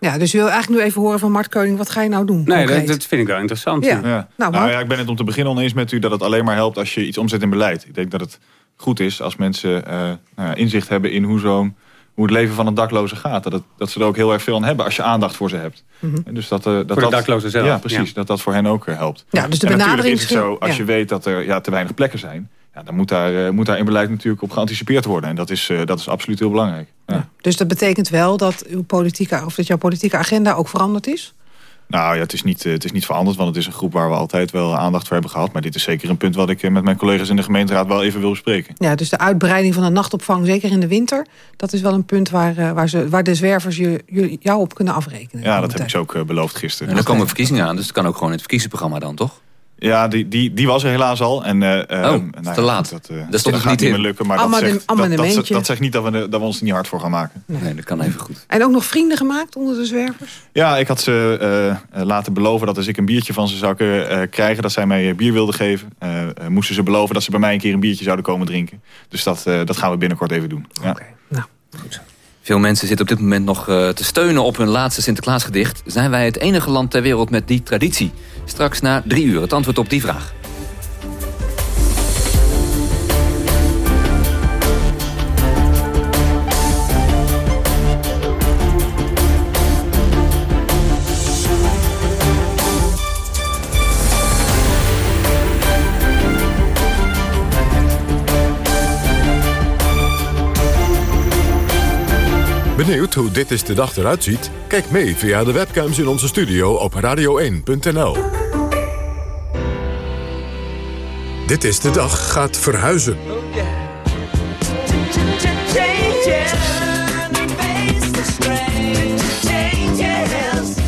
Ja, dus je wil eigenlijk nu even horen van Mart Keuning. Wat ga je nou doen? nee, dat, vind ik wel interessant. Ja. Ja. Nou, Nou, ja, ik ben het om te beginnen oneens met u dat het alleen maar helpt als je iets omzet in beleid. Ik denk dat het goed is als mensen eh, nou ja, inzicht hebben in hoe, zo'n, hoe het leven van een dakloze gaat. Dat, het, dat ze er ook heel erg veel aan hebben als je aandacht voor ze hebt. Mhm. En dus dat, eh, dat, de dat, daklozen zelf, Ja, precies. ja. Dat dat voor hen ook eh, helpt. Ja, dus de en natuurlijk benadering is het zo, als ja. je weet dat er ja, te weinig plekken zijn... Ja, dan moet daar, eh, moet daar in beleid natuurlijk op geanticipeerd worden. En dat is, eh, dat is absoluut heel belangrijk. Dus dat betekent wel dat, uw politieke, of dat jouw politieke agenda ook veranderd is? Nou ja, het is, niet, eh, het is niet veranderd, want het is een groep waar we altijd wel aandacht voor hebben gehad. Maar dit is zeker een punt wat ik eh, met mijn collega's in de gemeenteraad wel even wil bespreken. Ja, dus de uitbreiding van de nachtopvang, zeker in de winter... dat is wel een punt waar, eh, waar, ze, waar de zwervers je, je- jou op kunnen afrekenen. Ja, dat heb ik ze ook beloofd gisteren. En er komen verkiezingen aan, dus het kan ook gewoon in het verkiezingsprogramma dan, toch? Ja, die, die, die was er helaas al. En, eh, ehm, nou is ja, te laat. goed, Dat, eh, het gaat niet in. meer lukken. Maar dat zegt, dat, dat, dat zegt niet dat we, dat we ons er niet hard voor gaan maken. Nee, dat kan even goed. En ook nog vrienden gemaakt onder de zwervers? Ja, ik had ze eh, eh, laten beloven dat als ik een biertje van ze zou eh, krijgen... dat zij mij eh, bier wilden geven. eh, eh, moesten ze beloven dat ze bij mij een keer een biertje zouden komen drinken. Dus dat, eh, dat gaan we binnenkort even doen. Ja. Veel mensen zitten op dit moment nog eh, te steunen op hun laatste Sinterklaasgedicht. Zijn wij het enige land ter wereld met die traditie? Straks na drie uur het antwoord op die vraag. Benieuwd hoe dit is de dag eruit ziet? Kijk mee via de webcams in onze studio op radio1.nl. Dit is de dag gaat verhuizen.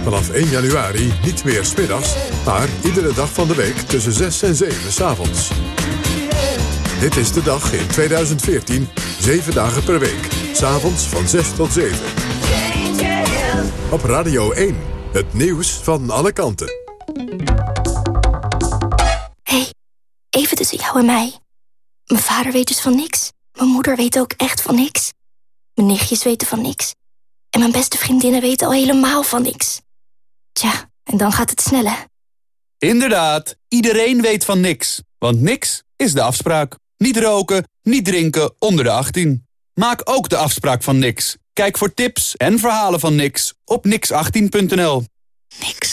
Vanaf 1 januari niet meer smiddags, maar iedere dag van de week tussen 6 en 7 's avonds. Dit is de dag in 2014, 7 dagen per week. S'avonds van 6 tot 7. Op Radio 1, het nieuws van alle kanten. hey, even tussen jou en mij. Mijn vader weet dus van niks. Mijn moeder weet ook echt van niks. Mijn nichtjes weten van niks. En mijn beste vriendinnen weten al helemaal van niks. Tja, en dan gaat het sneller. Inderdaad, iedereen weet van niks. Want niks is de afspraak. Niet roken, niet drinken onder de 18. Maak ook de afspraak van niks. Kijk voor tips en verhalen van niks op nix18.nl. Niks.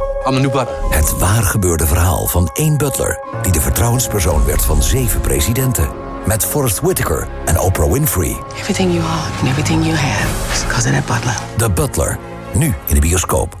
I'm the new butler. Het waar gebeurde verhaal van één butler... die de vertrouwenspersoon werd van zeven presidenten. Met Forrest Whitaker en Oprah Winfrey. Everything you are and everything you have is because of that butler. The Butler. Nu in de bioscoop.